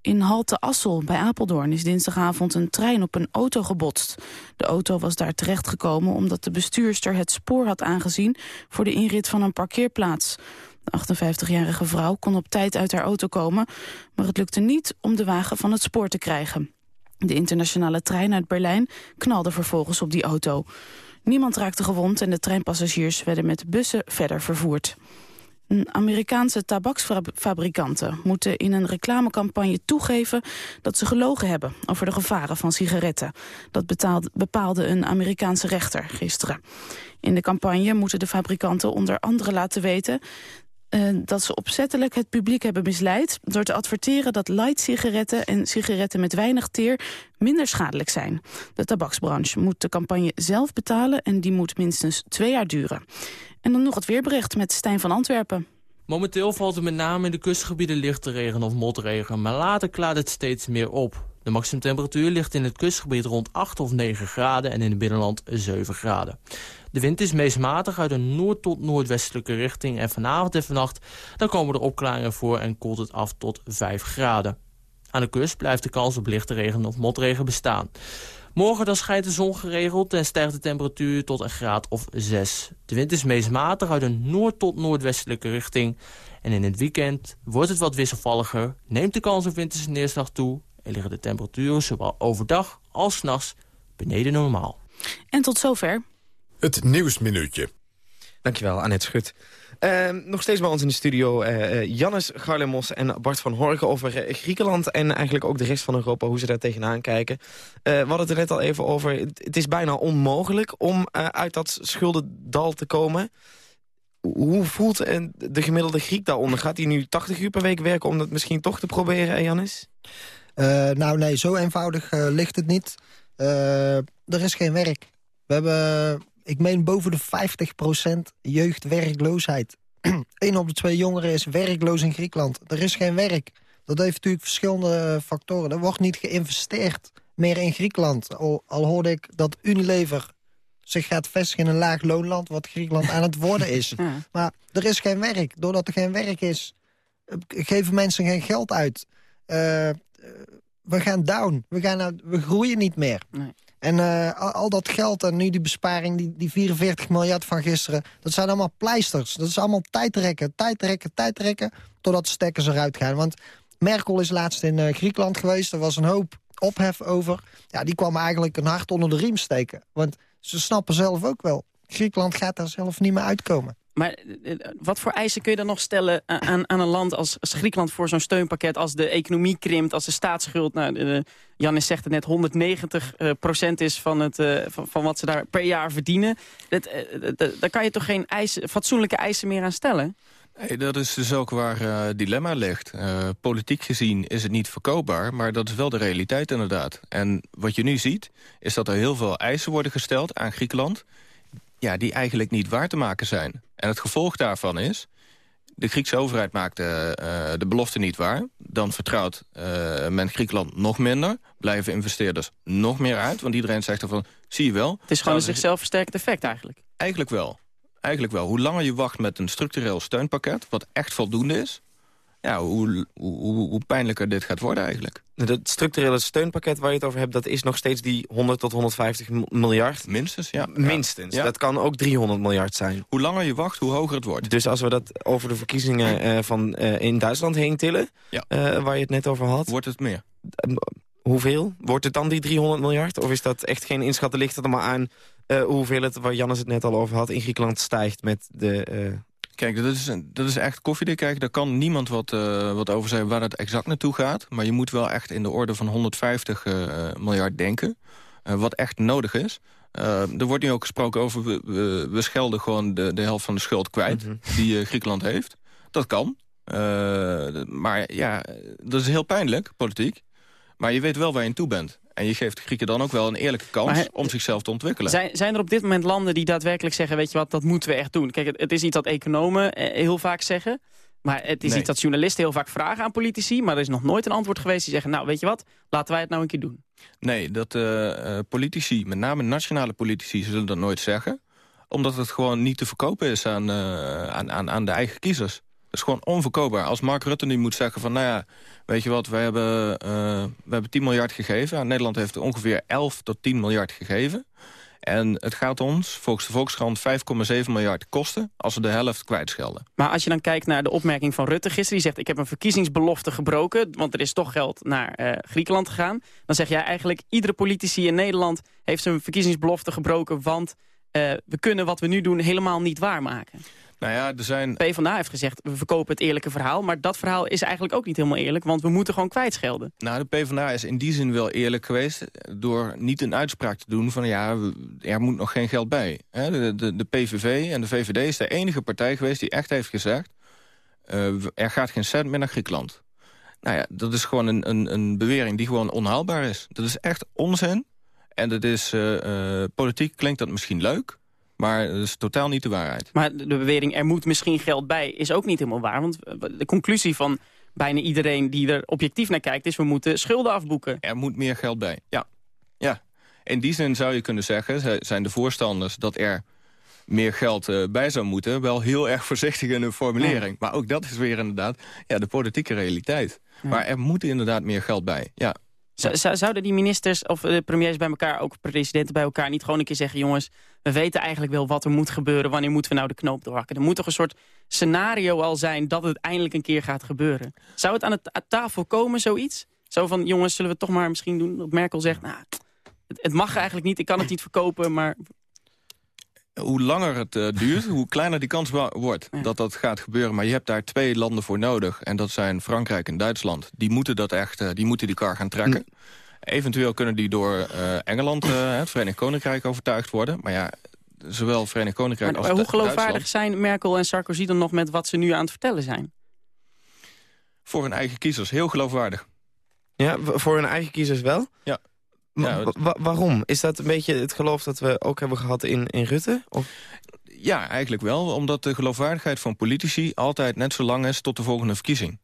In Halte Assel bij Apeldoorn is dinsdagavond een trein op een auto gebotst. De auto was daar terechtgekomen omdat de bestuurster het spoor had aangezien... voor de inrit van een parkeerplaats. De 58-jarige vrouw kon op tijd uit haar auto komen... maar het lukte niet om de wagen van het spoor te krijgen. De internationale trein uit Berlijn knalde vervolgens op die auto. Niemand raakte gewond en de treinpassagiers werden met bussen verder vervoerd. Amerikaanse tabaksfabrikanten moeten in een reclamecampagne toegeven dat ze gelogen hebben over de gevaren van sigaretten. Dat bepaalde een Amerikaanse rechter gisteren. In de campagne moeten de fabrikanten onder andere laten weten uh, dat ze opzettelijk het publiek hebben misleid... door te adverteren dat light-sigaretten en sigaretten met weinig teer minder schadelijk zijn. De tabaksbranche moet de campagne zelf betalen en die moet minstens twee jaar duren. En dan nog het weerbericht met Stijn van Antwerpen. Momenteel valt er met name in de kustgebieden lichte regen of motregen, maar later klaart het steeds meer op. De maximumtemperatuur ligt in het kustgebied rond 8 of 9 graden en in het binnenland 7 graden. De wind is meest matig uit een noord- tot noordwestelijke richting... en vanavond en vannacht dan komen er opklaringen voor en koelt het af tot 5 graden. Aan de kust blijft de kans op lichte regen of motregen bestaan. Morgen dan schijnt de zon geregeld en stijgt de temperatuur tot een graad of 6. De wind is meest matig uit een noord- tot noordwestelijke richting. En in het weekend wordt het wat wisselvalliger, neemt de kans op winterse neerslag toe... en liggen de temperaturen zowel overdag als s'nachts beneden normaal. En tot zover het Nieuwsminuutje. Dankjewel, Annette Schut. Uh, nog steeds bij ons in de studio uh, Jannes Garlemos en Bart van Horgen over uh, Griekenland... en eigenlijk ook de rest van Europa, hoe ze daar tegenaan kijken. we hadden het er net al even over. Het is bijna onmogelijk om uit dat schuldendal te komen. Hoe voelt de gemiddelde Griek daaronder? Gaat hij nu 80 uur per week werken om dat misschien toch te proberen, Jannes? Nou nee, zo eenvoudig ligt het niet. er is geen werk. We hebben ik meen boven de 50% jeugdwerkloosheid. Eén op de twee jongeren is werkloos in Griekenland. Er is geen werk. Dat heeft natuurlijk verschillende factoren. Er wordt niet geïnvesteerd meer in Griekenland. Al, al hoorde ik dat Unilever zich gaat vestigen in een laag loonland... wat Griekenland aan het worden is. Maar er is geen werk. Doordat er geen werk is, eh, geven mensen geen geld uit. Uh, we gaan down. We, gaan, we groeien niet meer. Nee. En uh, al, dat geld en nu die besparing, die, die 44 miljard van gisteren... dat zijn allemaal pleisters. Dat is allemaal tijdrekken, tijdrekken, tijdrekken... totdat de stekkers eruit gaan. Want Merkel is laatst in uh, Griekenland geweest. Er was een hoop ophef over. Ja, die kwam eigenlijk een hart onder de riem steken. Want ze snappen zelf ook wel. Griekenland gaat daar zelf niet meer uitkomen. Maar eh, eh, wat voor eisen kun je dan nog stellen aan, aan een land als, Griekenland voor zo'n steunpakket... als de economie krimpt, als de staatsschuld... Nou, Janis zegt het net, 190 procent is van, het, van, wat ze daar per jaar verdienen. Dat, daar kan je toch geen eisen, fatsoenlijke eisen meer aan stellen? Nee, dat is dus ook waar uh, dilemma ligt. Uh, politiek gezien is het niet verkoopbaar, maar dat is wel de realiteit inderdaad. En wat je nu ziet, is dat er heel veel eisen worden gesteld aan Griekenland... Ja, die eigenlijk niet waar te maken zijn. En het gevolg daarvan is... de Griekse overheid maakt de, uh, de belofte niet waar. Dan vertrouwt men Griekenland nog minder. Blijven investeerders nog meer uit. Want iedereen zegt ervan, zie je wel... Het is gewoon een zichzelf versterkend effect eigenlijk. Eigenlijk wel eigenlijk wel. Hoe langer je wacht met een structureel steunpakket... wat echt voldoende is... Ja, hoe, hoe, hoe pijnlijker dit gaat worden eigenlijk. Het structurele steunpakket waar je het over hebt... dat is nog steeds die 100 tot 150 miljard? Minstens, ja. Minstens. Dat kan ook 300 miljard zijn. Hoe langer je wacht, hoe hoger het wordt. Dus als we dat over de verkiezingen uh, van, uh, in Duitsland heen tillen... Ja. Uh, waar je het net over had... Wordt het meer. Hoeveel? Wordt het dan die 300 miljard? Of is dat echt geen inschatten? Ligt het er maar aan hoeveel het, waar Jannes het net al over had, in Griekenland stijgt met de... Kijk, dat is, dat is echt koffiedik. Kijk, daar kan niemand wat, uh, wat over zeggen waar het exact naartoe gaat. Maar je moet wel echt in de orde van 150 miljard denken. wat echt nodig is. er wordt nu ook gesproken over, we, we, we schelden gewoon de, de helft van de schuld kwijt... Mhm. die Griekenland heeft. Dat kan. maar ja, dat is heel pijnlijk, politiek. Maar je weet wel waar je in toe bent. En je geeft Grieken dan ook wel een eerlijke kans om zichzelf te ontwikkelen. Zijn, zijn er op dit moment landen die daadwerkelijk zeggen... weet je wat, dat moeten we echt doen? Kijk, het, het is iets dat economen eh, heel vaak zeggen... Maar het is iets dat journalisten heel vaak vragen aan politici... maar er is nog nooit een antwoord geweest die zeggen... nou, weet je wat, laten wij het nou een keer doen. Nee, dat uh, politici, met name nationale politici... zullen dat nooit zeggen. Omdat het gewoon niet te verkopen is aan, uh, aan, aan, aan de eigen kiezers. Dat is gewoon onverkoopbaar. Als Mark Rutte nu moet zeggen van... nou ja, Weet je wat, we hebben, uh, hebben 10 miljard gegeven. Nederland heeft ongeveer 11 tot 10 miljard gegeven. En het gaat ons, volgens de Volkskrant, 5,7 miljard kosten... als we de helft kwijtschelden. Maar als je dan kijkt naar de opmerking van Rutte gisteren... die zegt, ik heb een verkiezingsbelofte gebroken... want er is toch geld naar uh, Griekenland gegaan. Dan zeg jij eigenlijk, iedere politici in Nederland... heeft zijn verkiezingsbelofte gebroken... want uh, we kunnen wat we nu doen helemaal niet waarmaken. Nou ja, er zijn... PvdA heeft gezegd, we verkopen het eerlijke verhaal. Maar dat verhaal is eigenlijk ook niet helemaal eerlijk. Want we moeten gewoon kwijtschelden. Nou, de PvdA is in die zin wel eerlijk geweest. Door niet een uitspraak te doen van ja, er moet nog geen geld bij. De, de, de PVV en de VVD is de enige partij geweest die echt heeft gezegd... Uh, er gaat geen cent meer naar Griekenland. Nou ja, dat is gewoon een, een, een bewering die gewoon onhaalbaar is. Dat is echt onzin. En dat is, uh, uh, politiek klinkt dat misschien leuk... Maar dat is totaal niet de waarheid. Maar de bewering er moet misschien geld bij is ook niet helemaal waar. Want de conclusie van bijna iedereen die er objectief naar kijkt... is we moeten schulden afboeken. Er moet meer geld bij, ja. ja. In die zin zou je kunnen zeggen, zijn de voorstanders... dat er meer geld uh, bij zou moeten. Wel heel erg voorzichtig in hun formulering. Maar ook dat is weer inderdaad ja, de politieke realiteit. Maar er moet inderdaad meer geld bij, ja. Zouden die ministers of de premiers bij elkaar, ook presidenten bij elkaar... niet gewoon een keer zeggen, jongens, we weten eigenlijk wel wat er moet gebeuren. Wanneer moeten we nou de knoop doorhakken? Er moet toch een soort scenario al zijn dat het eindelijk een keer gaat gebeuren. Zou het aan de tafel komen, zoiets? Zo van, jongens, zullen we het toch maar misschien doen? Dat Merkel zegt, nou, het, het mag eigenlijk niet, ik kan het niet verkopen, maar hoe langer het uh, duurt, hoe kleiner die kans wordt dat dat gaat gebeuren. Maar je hebt daar twee landen voor nodig. En dat zijn Frankrijk en Duitsland. Die moeten dat echt, uh, die moeten die kar gaan trekken. Mm. Eventueel kunnen die door uh, Engeland, het Verenigd Koninkrijk, overtuigd worden. Maar ja, zowel Verenigd Koninkrijk maar, als maar hoe geloofwaardig zijn Merkel en Sarkozy dan nog met wat ze nu aan het vertellen zijn? Voor hun eigen kiezers, heel geloofwaardig. Ja, voor hun eigen kiezers wel? Ja. Ja, waarom? Is dat een beetje het geloof dat we ook hebben gehad in, in Rutte? Of? Ja, eigenlijk wel. Omdat de geloofwaardigheid van politici altijd net zo lang is tot de volgende verkiezing.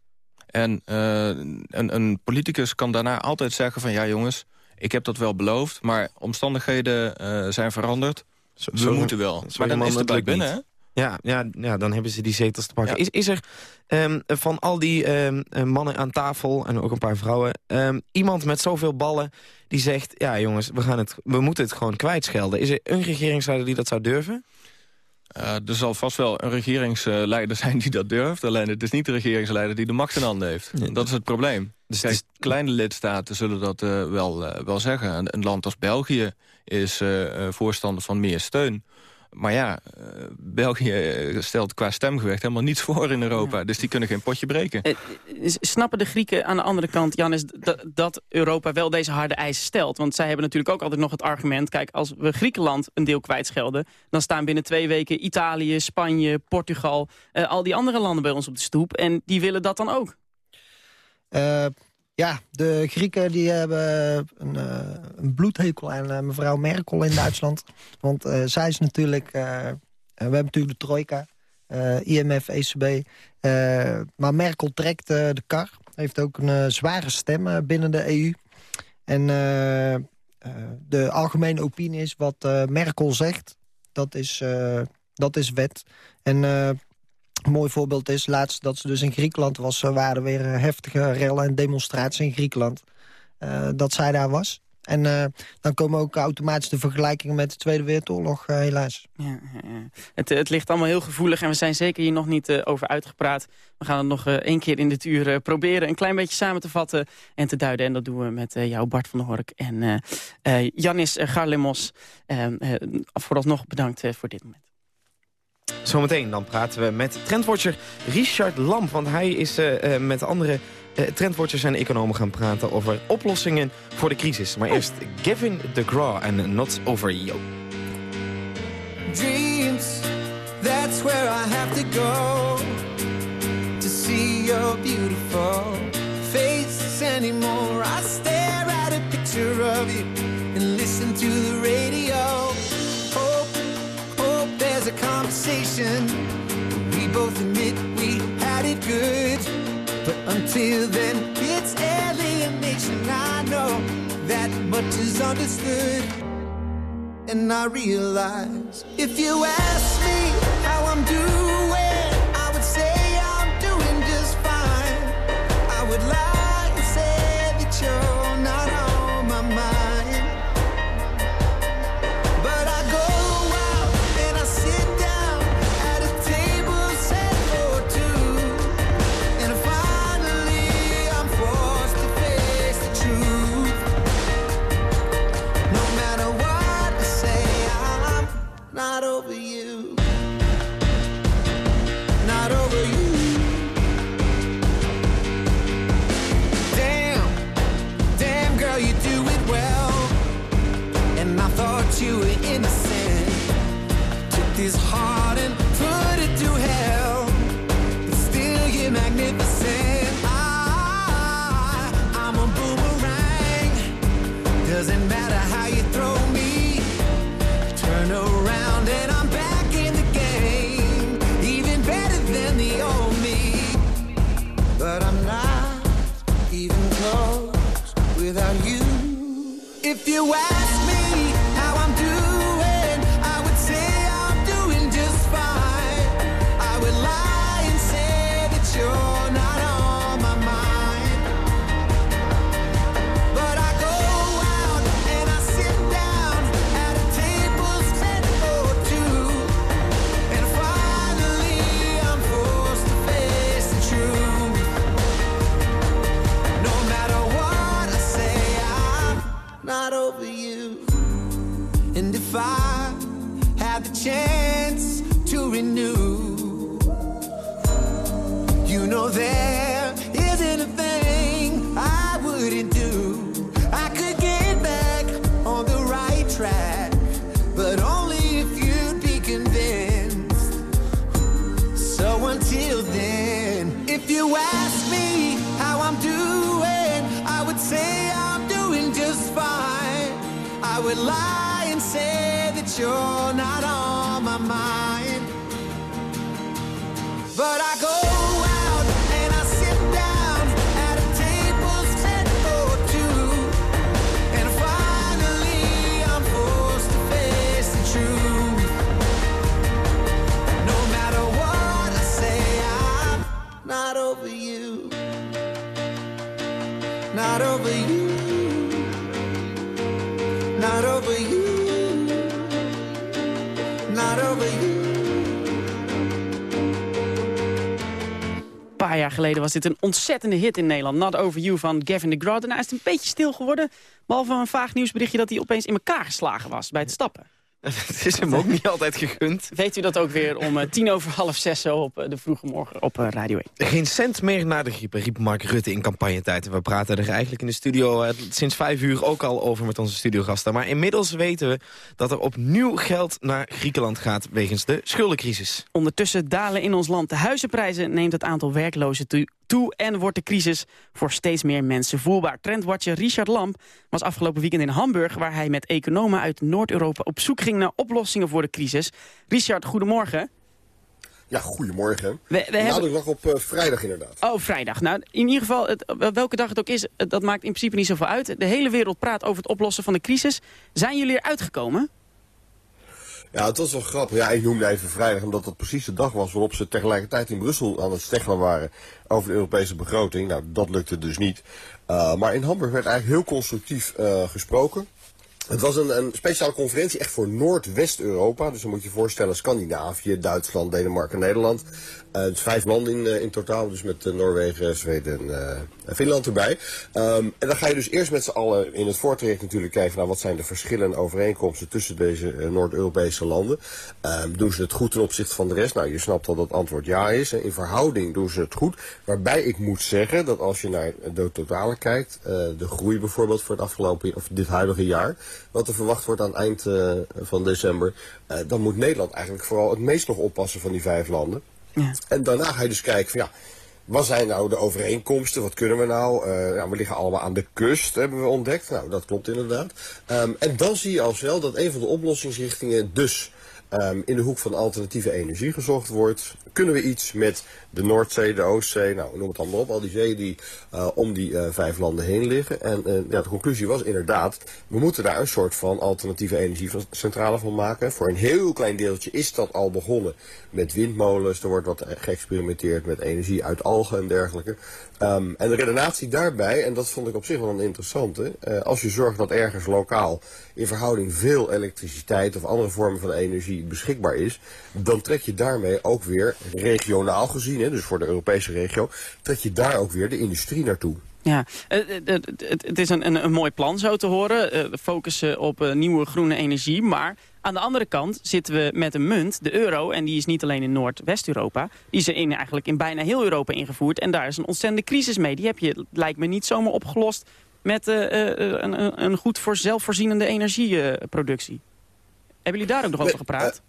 En uh, een, een, politicus kan daarna altijd zeggen van... ja jongens, ik heb dat wel beloofd, maar omstandigheden uh, zijn veranderd. Zo, we moeten wel. Maar dan is het blijk binnen, hè? Ja, ja, ja, dan hebben ze die zetels te pakken. Is, is er um, van al die um, mannen aan tafel, en ook een paar vrouwen... Um, iemand met zoveel ballen die zegt... ja jongens, we, gaan het, we moeten het gewoon kwijtschelden. Is er een regeringsleider die dat zou durven? Uh, er zal vast wel een regeringsleider zijn die dat durft. Alleen het is niet de regeringsleider die de macht in handen heeft. dat is het probleem. Dus Kijk, kleine lidstaten zullen dat uh, wel, uh, wel zeggen. Een, een, land als België is voorstander van meer steun Maar ja, uh, België stelt qua stemgewicht helemaal niets voor in Europa. Dus die kunnen geen potje breken. Uh, snappen de Grieken aan de andere kant, Janis, dat Europa wel deze harde eisen stelt? Want zij hebben natuurlijk ook altijd nog het argument... kijk, als we Griekenland een deel kwijtschelden... dan staan binnen twee weken Italië, Spanje, Portugal... Uh, al die andere landen bij ons op de stoep. En die willen dat dan ook. Ja, de Grieken die hebben een, uh, een bloedhekel aan uh, mevrouw Merkel in Duitsland. Want uh, zij is natuurlijk... we hebben natuurlijk de trojka, IMF, ECB. maar Merkel trekt de kar. Heeft ook een zware stem binnen de EU. En de algemene opinie is wat Merkel zegt. Dat is, dat is wet. En een mooi voorbeeld is laatst dat ze dus in Griekenland was... waren weer heftige rellen en demonstraties in Griekenland. Uh, dat zij daar was. En uh, dan komen ook automatisch de vergelijkingen met de Tweede Wereldoorlog, helaas. Ja. Het, het, ligt allemaal heel gevoelig en we zijn zeker hier nog niet over uitgepraat. We gaan het nog één keer in dit uur proberen een klein beetje samen te vatten en te duiden. En dat doen we met jou, Bart van der Hork en Janis Garlemos. vooralsnog bedankt voor dit moment. Zometeen dan praten we met trendwatcher Richard Lamp. Want hij is uh, uh, met andere uh, trendwatchers en economen gaan praten over oplossingen voor de crisis. Maar eerst Gavin DeGraw en Not Over You. Dreams, that's where I have to go To see your beautiful face anymore I stare at a picture of you conversation. We both admit we had it good. But until then, it's alienation. I know that much is understood. And I realize if you ask me how I'm doing, If you ask renew, you know there isn't a thing I wouldn't do. I could get back on the right track, but only if you'd be convinced. So until then, if you ask me how I'm doing, I would say I'm doing just fine. I would lie and say that you're jaar geleden was dit een ontzettende hit in Nederland. Not Over You van Gavin DeGraw. Daarna is het een beetje stil geworden. Behalve een vaag nieuwsberichtje dat hij opeens in elkaar geslagen was bij het stappen. Het is hem ook niet altijd gegund. Weet u dat ook weer om uh, tien over half zes zo op uh, de vroege morgen op uh, Radio 1. Geen cent meer naar de griepen, riep Mark Rutte in campagnetijd. We praten er eigenlijk in de studio sinds vijf uur ook al over met onze studiogasten. Maar inmiddels weten we dat er opnieuw geld naar Griekenland gaat wegens de schuldencrisis. Ondertussen dalen in ons land de huizenprijzen, neemt het aantal werklozen toe en wordt de crisis voor steeds meer mensen voelbaar. Trendwatcher Richard Lamp was afgelopen weekend in Hamburg... waar hij met economen uit Noord-Europa op zoek ging naar oplossingen voor de crisis. Richard, goedemorgen. Ja, goedemorgen. We, we hebben... lag op uh, vrijdag inderdaad. Oh, vrijdag. Nou, in ieder geval, het, welke dag het ook is, dat maakt in principe niet zoveel uit. De hele wereld praat over het oplossen van de crisis. Zijn jullie eruit gekomen? Ja, het was wel grappig. Ja, ik noemde even vrijdag omdat dat precies de dag was waarop ze tegelijkertijd in Brussel aan het steggelen waren over de Europese begroting. Nou, dat lukte dus niet. Uh, maar in Hamburg werd eigenlijk heel constructief uh, gesproken. Het was een, een, speciale conferentie echt voor Noordwest-Europa. Dus dan moet je je voorstellen Scandinavië, Duitsland, Denemarken, Nederland. Is vijf landen in, uh, in totaal, dus met uh, Noorwegen, Zweden en Finland erbij. Um, en dan ga je dus eerst met z'n allen in het voortraject natuurlijk kijken naar wat zijn de verschillen en overeenkomsten tussen deze Noord-Europese landen. Um, doen ze het goed ten opzichte van de rest? Nou, je snapt al dat het antwoord ja is. In verhouding doen ze het goed. Waarbij ik moet zeggen dat als je naar de totale kijkt, de groei bijvoorbeeld voor het afgelopen, of dit huidige jaar, wat er verwacht wordt aan eind van december, dan moet Nederland eigenlijk vooral het meest nog oppassen van die vijf landen. Ja. En daarna ga je dus kijken van ja, wat zijn nou de overeenkomsten? Wat kunnen we nou? Uh, ja, we liggen allemaal aan de kust, hebben we ontdekt. Nou, dat klopt inderdaad. Um, en dan zie je al snel dat een van de oplossingsrichtingen dus um, in de hoek van alternatieve energie gezocht wordt. Kunnen we iets met de Noordzee, de Oostzee, nou noem het allemaal op, al die zeeën die uh, om die uh, vijf landen heen liggen. En uh, ja, de conclusie was inderdaad, we moeten daar een soort van alternatieve energiecentrale van maken. Voor een heel klein deeltje is dat al begonnen met windmolens. Er wordt wat geëxperimenteerd met energie uit algen en dergelijke. Um, en de redenatie daarbij, en dat vond ik op zich wel een interessante, als je zorgt dat ergens lokaal in verhouding veel elektriciteit of andere vormen van energie beschikbaar is, dan trek je daarmee ook weer regionaal gezien dus voor de Europese regio, trek je daar ook weer de industrie naartoe. Ja, het is een, een, mooi plan zo te horen. Focussen op nieuwe groene energie. Maar aan de andere kant zitten we met een munt, de euro. En die is niet alleen in Noord-West-Europa. Die is er in, eigenlijk in bijna heel Europa ingevoerd. En daar is een ontzettende crisis mee. Die heb je, lijkt me, niet zomaar opgelost met uh, een, een, goed voor zelfvoorzienende energieproductie. Hebben jullie daar ook nog over gepraat?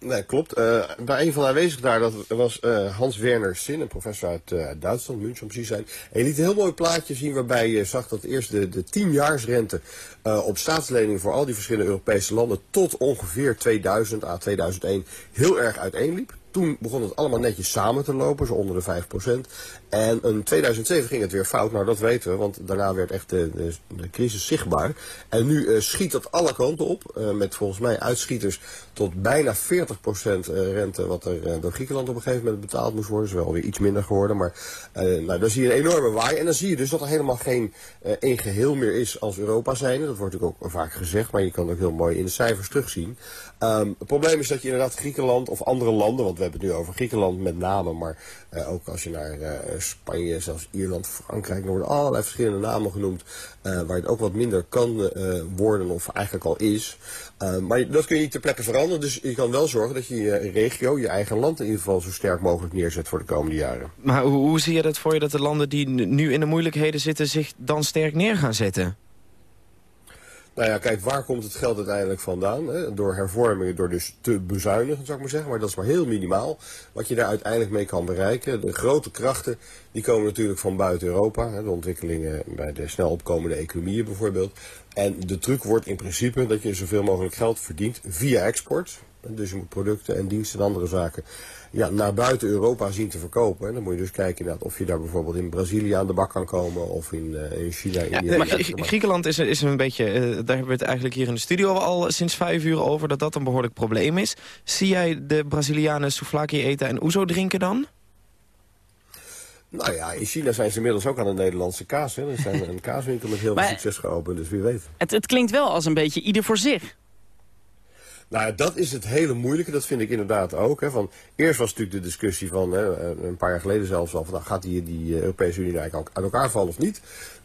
Nee, klopt. Uh, bij een van de aanwezigen daar dat was uh, Hans Werner Sin, een professor uit uh, Duitsland, München om precies zijn. En hij liet een heel mooi plaatje zien waarbij je zag dat eerst de, de 10-jaarsrente op staatslening voor al die verschillende Europese landen tot ongeveer 2000 à 2001 heel erg uiteenliep. Toen begon het allemaal netjes samen te lopen, zo onder de 5%. En in 2007 ging het weer fout, nou dat weten we, want daarna werd echt de, de, crisis zichtbaar. En nu uh, schiet dat alle kanten op, uh, met volgens mij uitschieters tot bijna 40% uh, rente, wat er door Griekenland op een gegeven moment betaald moest worden. is wel weer iets minder geworden, maar nou, dan zie je een enorme waai. En dan zie je dus dat er helemaal geen één geheel meer is als Europa zijnde. Dat wordt natuurlijk ook vaak gezegd, maar je kan het ook heel mooi in de cijfers terugzien. Um, het probleem is dat je inderdaad Griekenland of andere landen, want we hebben het nu over Griekenland met name, maar ook als je naar Spanje, zelfs Ierland, Frankrijk. Er worden allerlei verschillende namen genoemd uh, waar het ook wat minder kan worden of eigenlijk al is. Uh, maar dat kun je niet ter plekke veranderen. Dus je kan wel zorgen dat je je regio, je eigen land in ieder geval zo sterk mogelijk neerzet voor de komende jaren. Maar hoe, hoe zie je dat voor je dat de landen die nu in de moeilijkheden zitten zich dan sterk neer gaan zetten? Nou ja, kijk, waar komt het geld uiteindelijk vandaan? Hè? Door hervormingen, door dus te bezuinigen, zou ik maar zeggen. Maar dat is maar heel minimaal wat je daar uiteindelijk mee kan bereiken. De grote krachten, die komen natuurlijk van buiten Europa. Hè? De ontwikkelingen bij de snel opkomende economieën bijvoorbeeld. En de truc wordt in principe dat je zoveel mogelijk geld verdient via export. Dus je moet producten en diensten en andere zaken ja, naar buiten Europa zien te verkopen. En dan moet je dus kijken inderdaad, of je daar bijvoorbeeld in Brazilië aan de bak kan komen of in, uh, in China. Ja, maar Griekenland is, is een beetje, uh, daar hebben we het eigenlijk hier in de studio al sinds vijf uur over, dat dat een behoorlijk probleem is. Zie jij de Brazilianen souvlaki eten en oezo drinken dan? Nou ja, in China zijn ze inmiddels ook aan de Nederlandse kaas. Hè. Er zijn een kaaswinkel met heel veel succes geopend, dus wie weet. Het, het klinkt wel als een beetje ieder voor zich. Nou, dat is het hele moeilijke. Dat vind ik inderdaad ook. Hè. Van, eerst was natuurlijk de discussie van, hè, een paar jaar geleden zelfs al, van, nou, gaat die, die Europese Unie eigenlijk uit elkaar vallen of niet?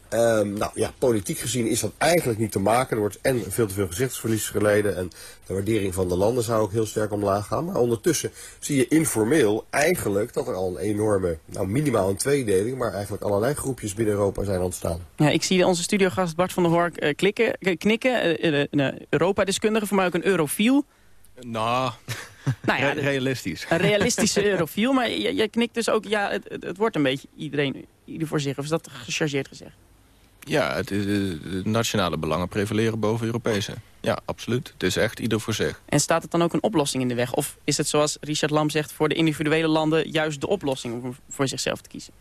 Ehm, nou ja, politiek gezien is dat eigenlijk niet te maken. Er wordt en veel te veel gezichtsverlies geleden. En de waardering van de landen zou ook heel sterk omlaag gaan. Maar ondertussen zie je informeel eigenlijk dat er al een enorme, nou minimaal een tweedeling, maar eigenlijk allerlei groepjes binnen Europa zijn ontstaan. Ja, ik zie onze studiogast Bart van der Hork uh, klikken, knikken. Uh, een Europa-deskundige, voor mij ook een eurofiel. Nou, nou ja, realistisch. Een realistische eurofiel, maar je, je, knikt dus ook, ja, het, het, het wordt een beetje iedereen, ieder voor zich. Of is dat gechargeerd gezegd? Ja, het is, de nationale belangen prevaleren boven Europese. Ja, absoluut. Het is echt ieder voor zich. En staat het dan ook een oplossing in de weg? Of is het zoals Richard Lam zegt voor de individuele landen juist de oplossing om voor zichzelf te kiezen?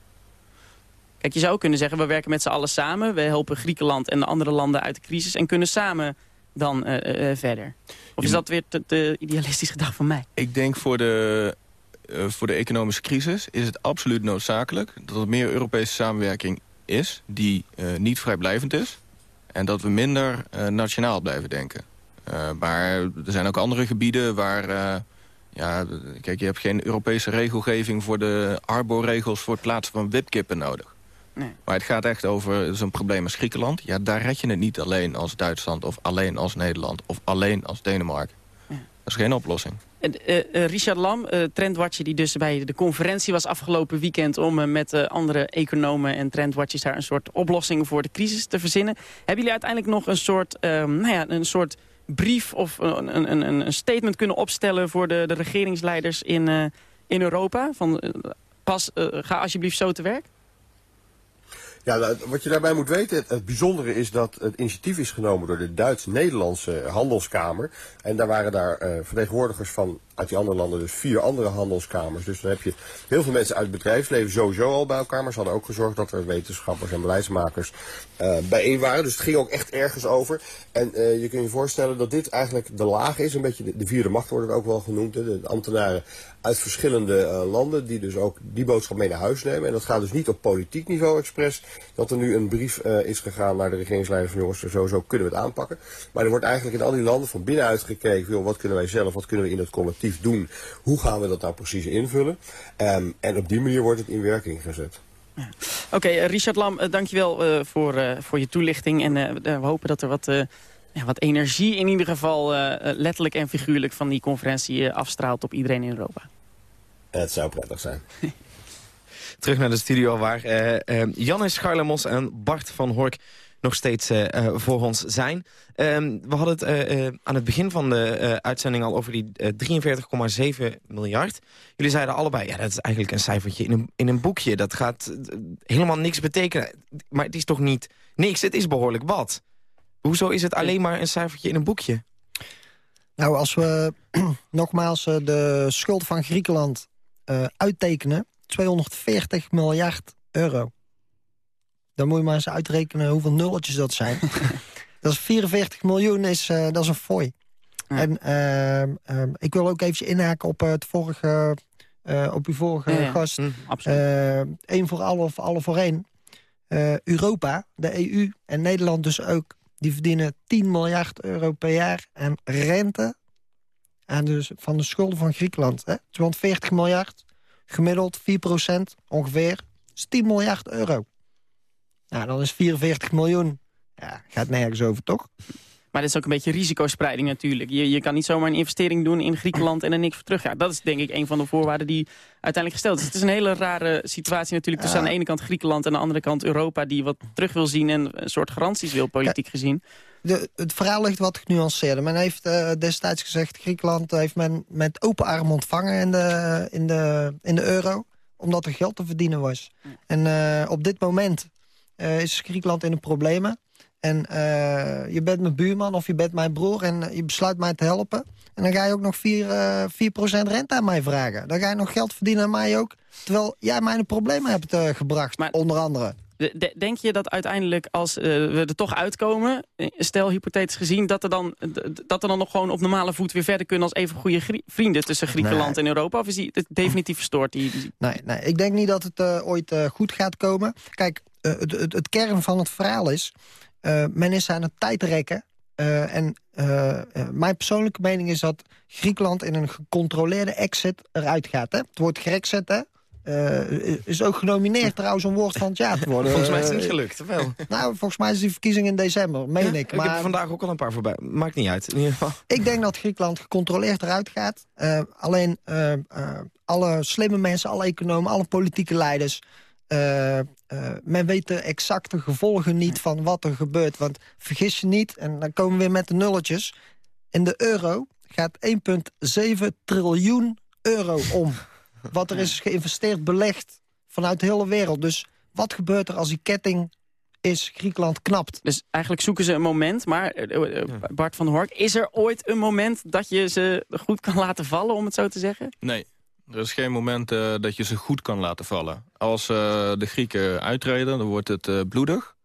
Kijk, je zou kunnen zeggen, we werken met z'n allen samen. We helpen Griekenland en de andere landen uit de crisis en kunnen samen dan uh, uh, verder. Of is dat weer te, te idealistisch gedacht van mij? Ik denk voor de, uh, voor de economische crisis is het absoluut noodzakelijk... dat er meer Europese samenwerking is die uh, niet vrijblijvend is. En dat we minder uh, nationaal blijven denken. Uh, maar er zijn ook andere gebieden waar... ja, kijk, je hebt geen Europese regelgeving voor de arbo-regels... voor het plaatsen van wipkippen nodig. Nee. Maar het gaat echt over zo'n probleem als Griekenland. Ja, daar red je het niet alleen als Duitsland of alleen als Nederland... of alleen als Denemarken. Dat is geen oplossing. Uh, uh, Richard Lam, uh, trendwatcher die dus bij de conferentie was afgelopen weekend... om met andere economen en trendwatchers daar een soort oplossing voor de crisis te verzinnen. Hebben jullie uiteindelijk nog een soort, ehm, nou ja, een soort brief of een, een, een, een, statement kunnen opstellen... voor de, de regeringsleiders in, in Europa? Van, pas, ga alsjeblieft zo te werk? Ja, nou, wat je daarbij moet weten, het, bijzondere is dat het initiatief is genomen door de Duits-Nederlandse handelskamer. En daar waren daar uh, vertegenwoordigers van uit die andere landen dus vier andere handelskamers. Dus dan heb je heel veel mensen uit het bedrijfsleven sowieso al bij elkaar. Maar ze hadden ook gezorgd dat er wetenschappers en beleidsmakers uh, bijeen waren. Dus het ging ook echt ergens over. En uh, je kunt je voorstellen dat dit eigenlijk de laag is. Een beetje de, de vierde macht wordt het ook wel genoemd. De, ambtenaren uit verschillende uh, landen die dus ook die boodschap mee naar huis nemen. En dat gaat dus niet op politiek niveau expres. Dat er nu een brief is gegaan naar de regeringsleiders van jongens, zo kunnen we het aanpakken. Maar er wordt eigenlijk in al die landen van binnenuit gekeken. Joh, wat kunnen wij zelf, wat kunnen we in het collectief doen. Hoe gaan we dat nou precies invullen? Um, en op die manier wordt het in werking gezet. Ja. Oké, okay, uh, Richard Lam, uh, dankjewel uh, voor, voor je toelichting. En we hopen dat er wat, ja, wat energie in ieder geval letterlijk en figuurlijk van die conferentie afstraalt op iedereen in Europa. Het zou prettig zijn. Terug naar de studio waar Jannis Scharlemos en Bart van Hork nog steeds uh, voor ons zijn. Um, we hadden het uh, aan het begin van de uitzending al over die 43,7 miljard. Jullie zeiden allebei, ja, dat is eigenlijk een cijfertje in een, in een boekje. Dat gaat helemaal niks betekenen. Maar het is toch niet niks, het is behoorlijk wat. Hoezo is het alleen maar een cijfertje in een boekje? Nou, als we nogmaals de schuld van Griekenland uittekenen... 240 miljard euro. Dan moet je maar eens uitrekenen hoeveel nulletjes dat zijn. dat is 44 miljoen, is, uh, dat is een fooi. En uh, uh, ik wil ook even inhaken op het vorige, uh, op uw vorige ja, gast. Mm, Eén voor alle of alle voor één. Europa, de EU en Nederland dus ook... die verdienen 10 miljard euro per jaar aan rente... En dus van de schulden van Griekenland. Hè? 240 miljard, gemiddeld 4% ongeveer. Dat is 10 miljard euro. Nou, dan is 44 miljoen. Ja, gaat nergens over, toch? Maar dat is ook een beetje risicospreiding natuurlijk. Je, je kan niet zomaar een investering doen in Griekenland en er niks voor terug. Ja, dat is denk ik een van de voorwaarden die uiteindelijk gesteld is. Het is een hele rare situatie natuurlijk tussen aan de ene kant Griekenland... en aan de andere kant Europa die wat terug wil zien en een soort garanties wil, politiek gezien. De, het verhaal ligt wat genuanceerder. Men heeft uh, destijds gezegd, Griekenland heeft men met open arm ontvangen in de, in de, in de euro. Omdat er geld te verdienen was. En uh, op dit moment is Griekenland in de problemen. En uh, je bent mijn buurman of je bent mijn broer en je besluit mij te helpen. En dan ga je ook nog 4, uh, 4% rente aan mij vragen. Dan ga je nog geld verdienen aan mij ook. Terwijl jij mij een probleem hebt uh, gebracht, maar, onder andere. Denk je dat uiteindelijk als we er toch uitkomen, stel hypothetisch gezien, dat er, dan, dat er dan nog gewoon op normale voet weer verder kunnen als even goede vrienden tussen Griekenland nee. en Europa? Of is die definitief verstoord? Die, die... Nee, nee, ik denk niet dat het ooit goed gaat komen. Kijk, het, het, het, kern van het verhaal is... Uh, men is aan het tijdrekken. Uh, en mijn persoonlijke mening is dat Griekenland in een gecontroleerde exit eruit gaat. Hè? Het wordt Grexit, hè? Uh, is ook genomineerd trouwens om woord van het jaar te worden. Volgens mij is het niet gelukt, wel? nou, volgens mij is die verkiezing in december, meen ik. Maar... Ik heb vandaag ook al een paar voorbij. Maakt niet uit, in ieder geval. Ik denk dat Griekenland gecontroleerd eruit gaat. Uh, alleen uh, alle slimme mensen, alle economen, alle politieke leiders... men weet de exacte gevolgen niet van wat er gebeurt. Want vergis je niet, en dan komen we weer met de nulletjes... in de euro gaat 1,7 triljoen euro om. Wat er is geïnvesteerd, belegd vanuit de hele wereld. Dus wat gebeurt er als die ketting is Griekenland knapt? Dus eigenlijk zoeken ze een moment, maar eh, eh, Bart van Hork... is er ooit een moment dat je ze goed kan laten vallen, om het zo te zeggen? Nee, er is geen moment uh, dat je ze goed kan laten vallen. Als uh, de Grieken uittreden, dan wordt het uh, bloedig.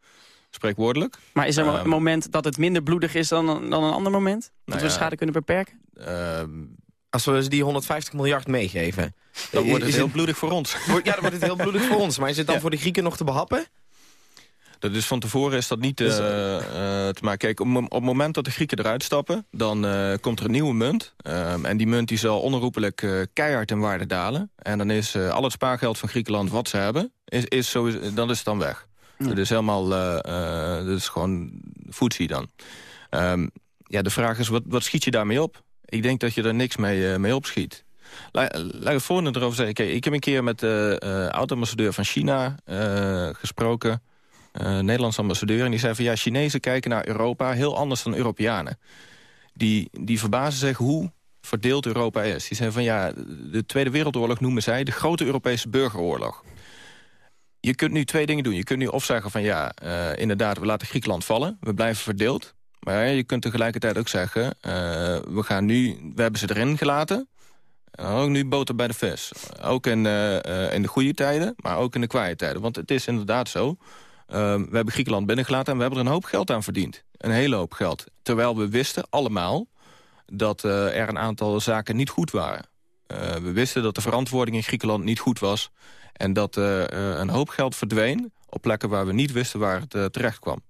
Spreekwoordelijk. Maar is er een moment dat het minder bloedig is dan, dan een ander moment? Dat nou we ja, schade kunnen beperken? Ehm, als we die 150 miljard meegeven... Dan wordt het heel bloedig voor ons. Ja, dan wordt het heel bloedig voor ons. Maar is het dan voor de Grieken nog te behappen? Dat is van tevoren is dat niet uh, te maken. Kijk, op, op, het moment dat de Grieken eruit stappen... dan uh, komt er een nieuwe munt. Ehm, en die munt die zal onherroepelijk keihard in waarde dalen. En dan is al het spaargeld van Griekenland wat ze hebben... Is, is dan is het dan weg. Ja. Dat is helemaal... dat is gewoon voetzie dan. Um, ja, de vraag is, wat, wat schiet je daarmee op? Ik denk dat je er niks mee, mee opschiet. Laat ik volgende erover zeggen. Kijk, ik heb een keer met de oud-ambassadeur van China gesproken. Uh, Nederlands ambassadeur. En die zei van ja, Chinezen kijken naar Europa heel anders dan Europeanen. Die, die verbazen zich hoe verdeeld Europa is. Die zei van ja, de Tweede Wereldoorlog noemen zij de grote Europese burgeroorlog. Je kunt nu twee dingen doen. Je kunt nu of zeggen van ja, inderdaad, we laten Griekenland vallen. We blijven verdeeld. Maar je kunt tegelijkertijd ook zeggen, we, gaan nu, we hebben ze erin gelaten. Ook nu boter bij de vis. Ook in, in de goede tijden, maar ook in de kwaaie tijden. Want het is inderdaad zo. Uh, we hebben Griekenland binnengelaten en we hebben er een hoop geld aan verdiend. Een hele hoop geld. Terwijl we wisten allemaal dat uh, er een aantal zaken niet goed waren. we wisten dat de verantwoording in Griekenland niet goed was. En dat een hoop geld verdween op plekken waar we niet wisten waar het terecht kwam.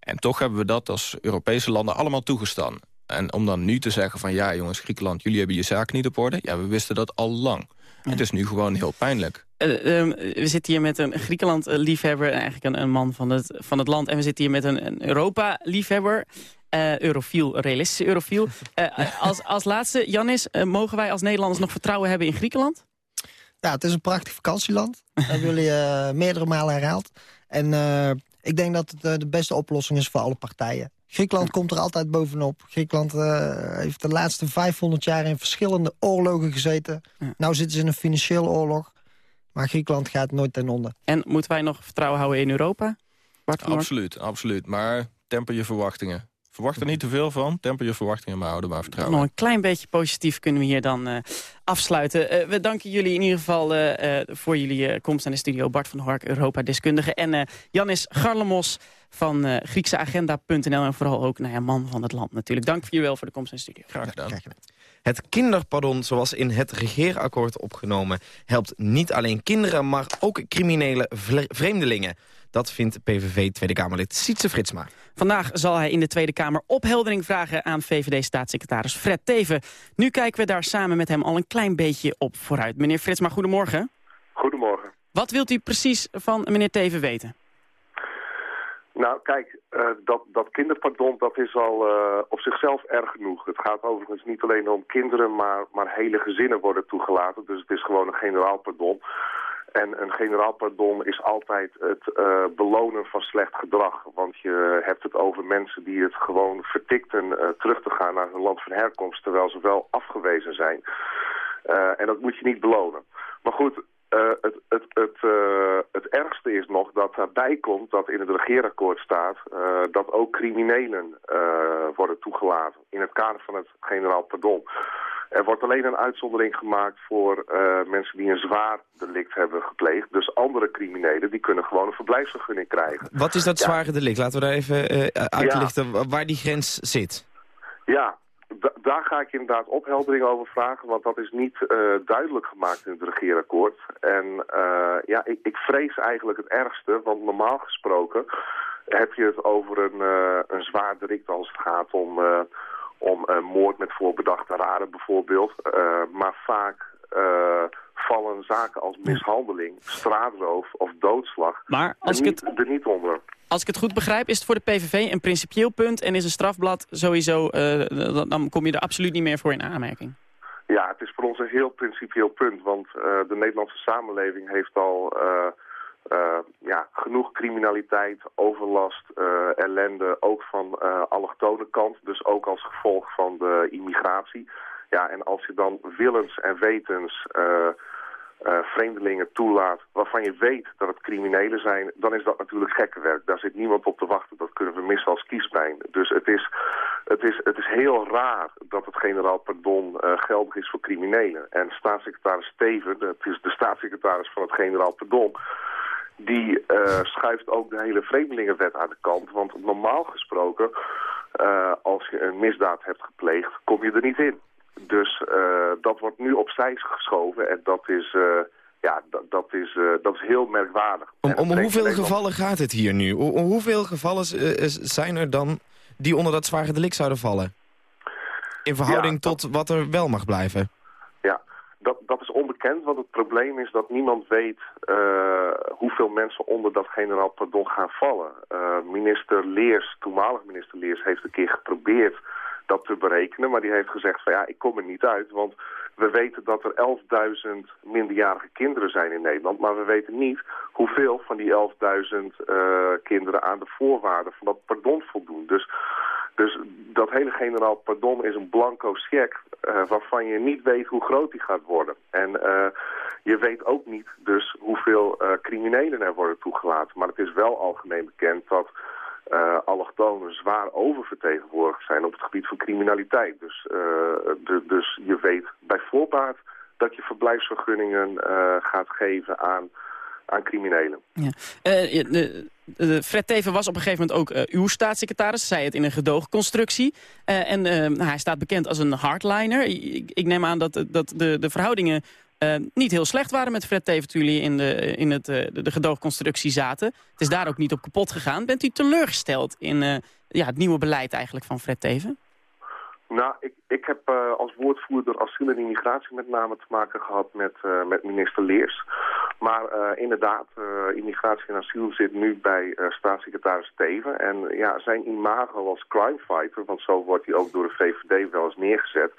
En toch hebben we dat als Europese landen allemaal toegestaan. En om dan nu te zeggen van ja jongens, Griekenland, jullie hebben je zaak niet op orde. Ja, we wisten dat al lang. Het is nu gewoon heel pijnlijk. Uh, um, we zitten hier met een Griekenland-liefhebber, eigenlijk een, een, man van het, van het land. En we zitten hier met een, een Europa-liefhebber. Uh, eurofiel, realistische eurofiel. Uh, als, als laatste, Janis, mogen wij als Nederlanders nog vertrouwen hebben in Griekenland? Ja, het is een prachtig vakantieland. Dat hebben jullie meerdere malen herhaald. En ik denk dat het de beste oplossing is voor alle partijen. Griekenland komt er altijd bovenop. Griekenland uh, heeft de laatste 500 jaar in verschillende oorlogen gezeten. Ja. Nou zitten ze in een financiële oorlog. Maar Griekenland gaat nooit ten onder. En moeten wij nog vertrouwen houden in Europa? Absoluut, absoluut. Maar temper je verwachtingen. Verwacht er niet te veel van. Temper je verwachtingen, maar houden maar vertrouwen. Nog een klein beetje positief kunnen we hier dan uh, afsluiten. Uh, we danken jullie in ieder geval uh, voor jullie komst aan de studio. Bart van Hork, Europa-deskundige. En Janis Garlemos van uh, GriekseAgenda.nl. En vooral ook nou ja, man van het land natuurlijk. Dank voor jullie wel voor de komst in de studio. Graag gedaan. Het kinderpardon, zoals in het regeerakkoord opgenomen... helpt niet alleen kinderen, maar ook criminele vreemdelingen. Dat vindt PVV Tweede Kamerlid Sietse Fritsma. Vandaag zal hij in de Tweede Kamer opheldering vragen aan VVD-staatssecretaris Fred Teven. Nu kijken we daar samen met hem al een klein beetje op vooruit. Meneer Fritsma, goedemorgen. Goedemorgen. Wat wilt u precies van meneer Teven weten? Nou, kijk, uh, dat, dat kinderpardon, dat is al uh, op zichzelf erg genoeg. Het gaat overigens niet alleen om kinderen, maar, maar hele gezinnen worden toegelaten. Dus het is gewoon een generaal pardon. En een generaal pardon is altijd het uh, belonen van slecht gedrag. Want je hebt het over mensen die het gewoon vertikten terug te gaan naar hun land van herkomst... terwijl ze wel afgewezen zijn. en dat moet je niet belonen. Maar goed, uh, het, het, het, uh, het ergste is nog dat daarbij komt dat in het regeerakkoord staat uh, dat ook criminelen worden toegelaten in het kader van het generaal pardon. Er wordt alleen een uitzondering gemaakt voor mensen die een zwaar delict hebben gepleegd. Dus andere criminelen die kunnen gewoon een verblijfsvergunning krijgen. Wat is dat zware delict? Laten we daar even uitlichten ja. waar die grens zit. Ja, daar ga ik inderdaad opheldering over vragen, want dat is niet uh, duidelijk gemaakt in het regeerakkoord. En uh, ja, ik, ik, vrees eigenlijk het ergste, want normaal gesproken heb je het over een, uh, een zwaar delict als het gaat om, om moord met voorbedachte raden bijvoorbeeld. maar vaak vallen zaken als mishandeling, straatroof of doodslag maar als er, ik niet, het... er niet onder. Als ik het goed begrijp, is het voor de PVV een principieel punt... en is een strafblad sowieso, uh, dan kom je er absoluut niet meer voor in aanmerking. Ja, het is voor ons een heel principieel punt, want uh, de Nederlandse samenleving heeft al ja, genoeg criminaliteit, overlast, ellende, ook van allochtone kant, dus ook als gevolg van de immigratie. Ja, en als je dan willens en wetens uh, vreemdelingen toelaat waarvan je weet dat het criminelen zijn, dan is dat natuurlijk gekkenwerk. Daar zit niemand op te wachten. Dat kunnen we missen als kiespijn. Dus het is, het is, het is heel raar dat het generaal pardon uh, geldig is voor criminelen. En staatssecretaris Steven, het is de staatssecretaris van het generaal pardon, die schuift ook de hele vreemdelingenwet aan de kant. Want normaal gesproken, als je een misdaad hebt gepleegd, kom je er niet in. Dus uh, dat wordt nu opzij geschoven en dat is, uh, ja, dat, is, uh, dat is heel merkwaardig. Om, om hoeveel gevallen gaat het hier nu? Hoeveel gevallen zijn er dan die onder dat zware delict zouden vallen? In verhouding ja, dat... tot wat er wel mag blijven? Ja, dat, dat is onbekend, want het probleem is dat niemand weet hoeveel mensen onder dat generaal pardon gaan vallen. minister Leers, toenmalig minister Leers, heeft een keer geprobeerd dat te berekenen. Maar die heeft gezegd van ja, ik kom er niet uit. Want we weten dat er 11.000 minderjarige kinderen zijn in Nederland. Maar we weten niet hoeveel van die 11.000 uh, kinderen aan de voorwaarden van dat pardon voldoen. Dus, dus dat hele generaal pardon is een blanco cheque uh, waarvan je niet weet hoe groot die gaat worden. En uh, je weet ook niet dus hoeveel criminelen er worden toegelaten. Maar het is wel algemeen bekend dat uh, allochtonen zwaar oververtegenwoordigd zijn op het gebied van criminaliteit. Dus, de, dus je weet bij voorbaat dat je verblijfsvergunningen uh, gaat geven aan, aan criminelen. Ja. de, de, Fred Teven was op een gegeven moment ook uw staatssecretaris, zei het in een gedoogconstructie. en hij staat bekend als een hardliner. Ik, ik neem aan dat, dat de, de verhoudingen uh, niet heel slecht waren met Fred Teven toen jullie in, de, in het, uh, de, gedoogconstructie zaten. Het is daar ook niet op kapot gegaan. Bent u teleurgesteld in uh, ja, het nieuwe beleid eigenlijk van Fred Teven? Nou, ik, ik heb als woordvoerder asiel en immigratie met name te maken gehad met, met minister Leers. Maar inderdaad, immigratie en asiel zit nu bij staatssecretaris Teven. En ja, zijn imago als crimefighter, want zo wordt hij ook door de VVD wel eens neergezet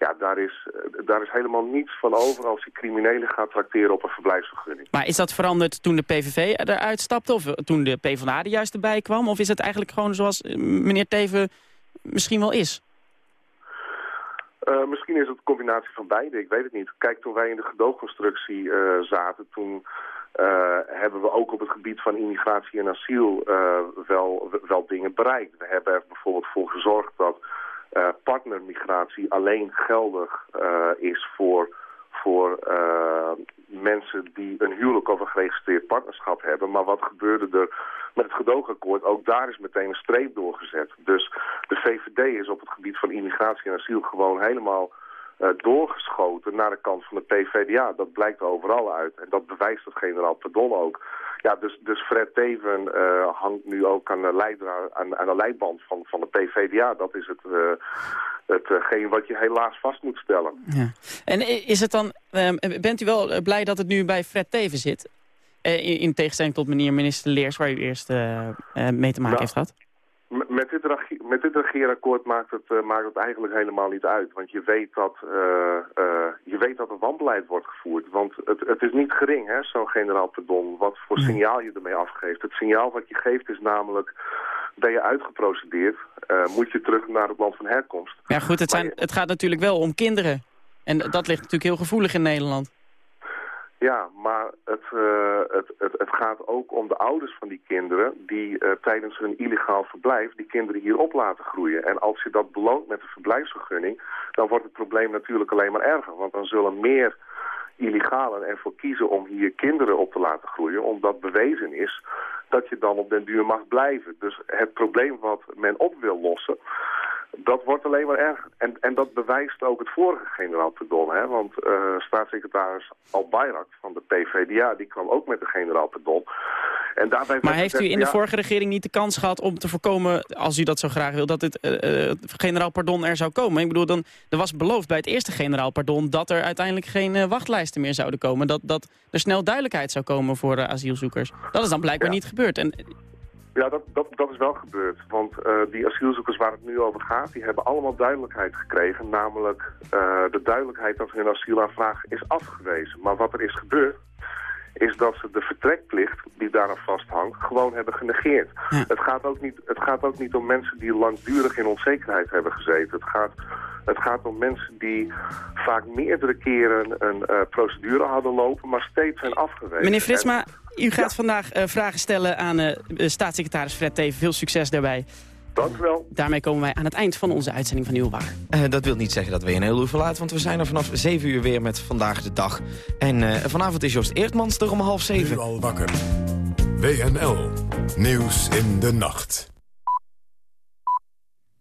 ja, daar is, daar is helemaal niets van over als je criminelen gaat tracteren op een verblijfsvergunning. Maar is dat veranderd toen de PVV eruit stapte of toen de PvdA er juist erbij kwam? Of is het eigenlijk gewoon zoals eh, meneer Teven misschien wel is? Uh, misschien is het een combinatie van beide, ik weet het niet. Kijk, toen wij in de gedoogconstructie uh, zaten, toen uh, hebben we ook op het gebied van immigratie en asiel wel, wel dingen bereikt. We hebben er bijvoorbeeld voor gezorgd dat partnermigratie alleen geldig is voor, voor uh, mensen die een huwelijk of een geregistreerd partnerschap hebben. Maar wat gebeurde er met het gedoogakkoord? Ook daar is meteen een streep doorgezet. Dus de VVD is op het gebied van immigratie en asiel gewoon helemaal doorgeschoten naar de kant van de PVDA. Dat blijkt overal uit. En dat bewijst het generaal Pardon ook. Ja, dus, dus Fred Teven uh, hangt nu ook aan de, aan, aan de leidband van, van de PVDA. Dat is het, uh, hetgeen wat je helaas vast moet stellen. Ja. En is het dan, bent u wel blij dat het nu bij Fred Teven zit? In, in tegenstelling tot meneer minister Leers, waar u eerst mee te maken nou, heeft gehad? Met dit, met dit regeerakkoord maakt het, uh, maakt het eigenlijk helemaal niet uit. Want je weet dat, uh, uh, je weet dat er wanbeleid wordt gevoerd. Want het, het is niet gering, hè, zo'n generaal pardon, wat voor signaal je ermee afgeeft. Het signaal wat je geeft is namelijk, ben je uitgeprocedeerd, moet je terug naar het land van herkomst. Ja goed, het, zijn, het gaat natuurlijk wel om kinderen. En dat ligt natuurlijk heel gevoelig in Nederland. Ja, maar het, uh, het, het, het, gaat ook om de ouders van die kinderen die uh, tijdens hun illegaal verblijf die kinderen hier op laten groeien. En als je dat beloont met een verblijfsvergunning, dan wordt het probleem natuurlijk alleen maar erger. Want dan zullen meer illegalen ervoor kiezen om hier kinderen op te laten groeien, omdat bewezen is dat je dan op den duur mag blijven. Dus het probleem wat men op wil lossen, dat wordt alleen maar erger. En, en dat bewijst ook het vorige generaal pardon. Hè? Want uh, staatssecretaris Al Bayrak van de PVDA, die kwam ook met de generaal pardon. En daarbij Maar heeft u in de ja, vorige regering niet de kans gehad om te voorkomen, als u dat zo graag wil, dat het eh, eh, generaal pardon er zou komen? Ik bedoel, dan, er was beloofd bij het eerste generaal pardon dat er uiteindelijk geen eh, wachtlijsten meer zouden komen. Dat, dat er snel duidelijkheid zou komen voor eh, asielzoekers. Dat is dan blijkbaar Ja. niet gebeurd. En Ja, dat, dat, dat is wel gebeurd. Want eh, die asielzoekers waar het nu over gaat, die hebben allemaal duidelijkheid gekregen. Namelijk eh, de duidelijkheid dat hun asielaanvraag is afgewezen. Maar wat er is gebeurd, is dat ze de vertrekplicht die daaraan vasthangt, gewoon hebben genegeerd. Het, gaat ook niet, het gaat ook niet om mensen die langdurig in onzekerheid hebben gezeten. Het gaat, het gaat om mensen die vaak meerdere keren een eh, procedure hadden lopen, maar steeds zijn afgewezen. meneer Fritsma, u gaat vandaag eh, vragen stellen aan eh, eh, staatssecretaris Fred Teven. Veel succes daarbij. Dank u wel. Daarmee komen wij aan het eind van onze uitzending van Nieuw Waar. Eh, dat wil niet zeggen dat we een heel uur verlaten, want we zijn er vanaf 7 uur weer met Vandaag de Dag. En eh, vanavond is Joost Eertmans er om half 7. Nu al wakker. WNL. Nieuws in de nacht.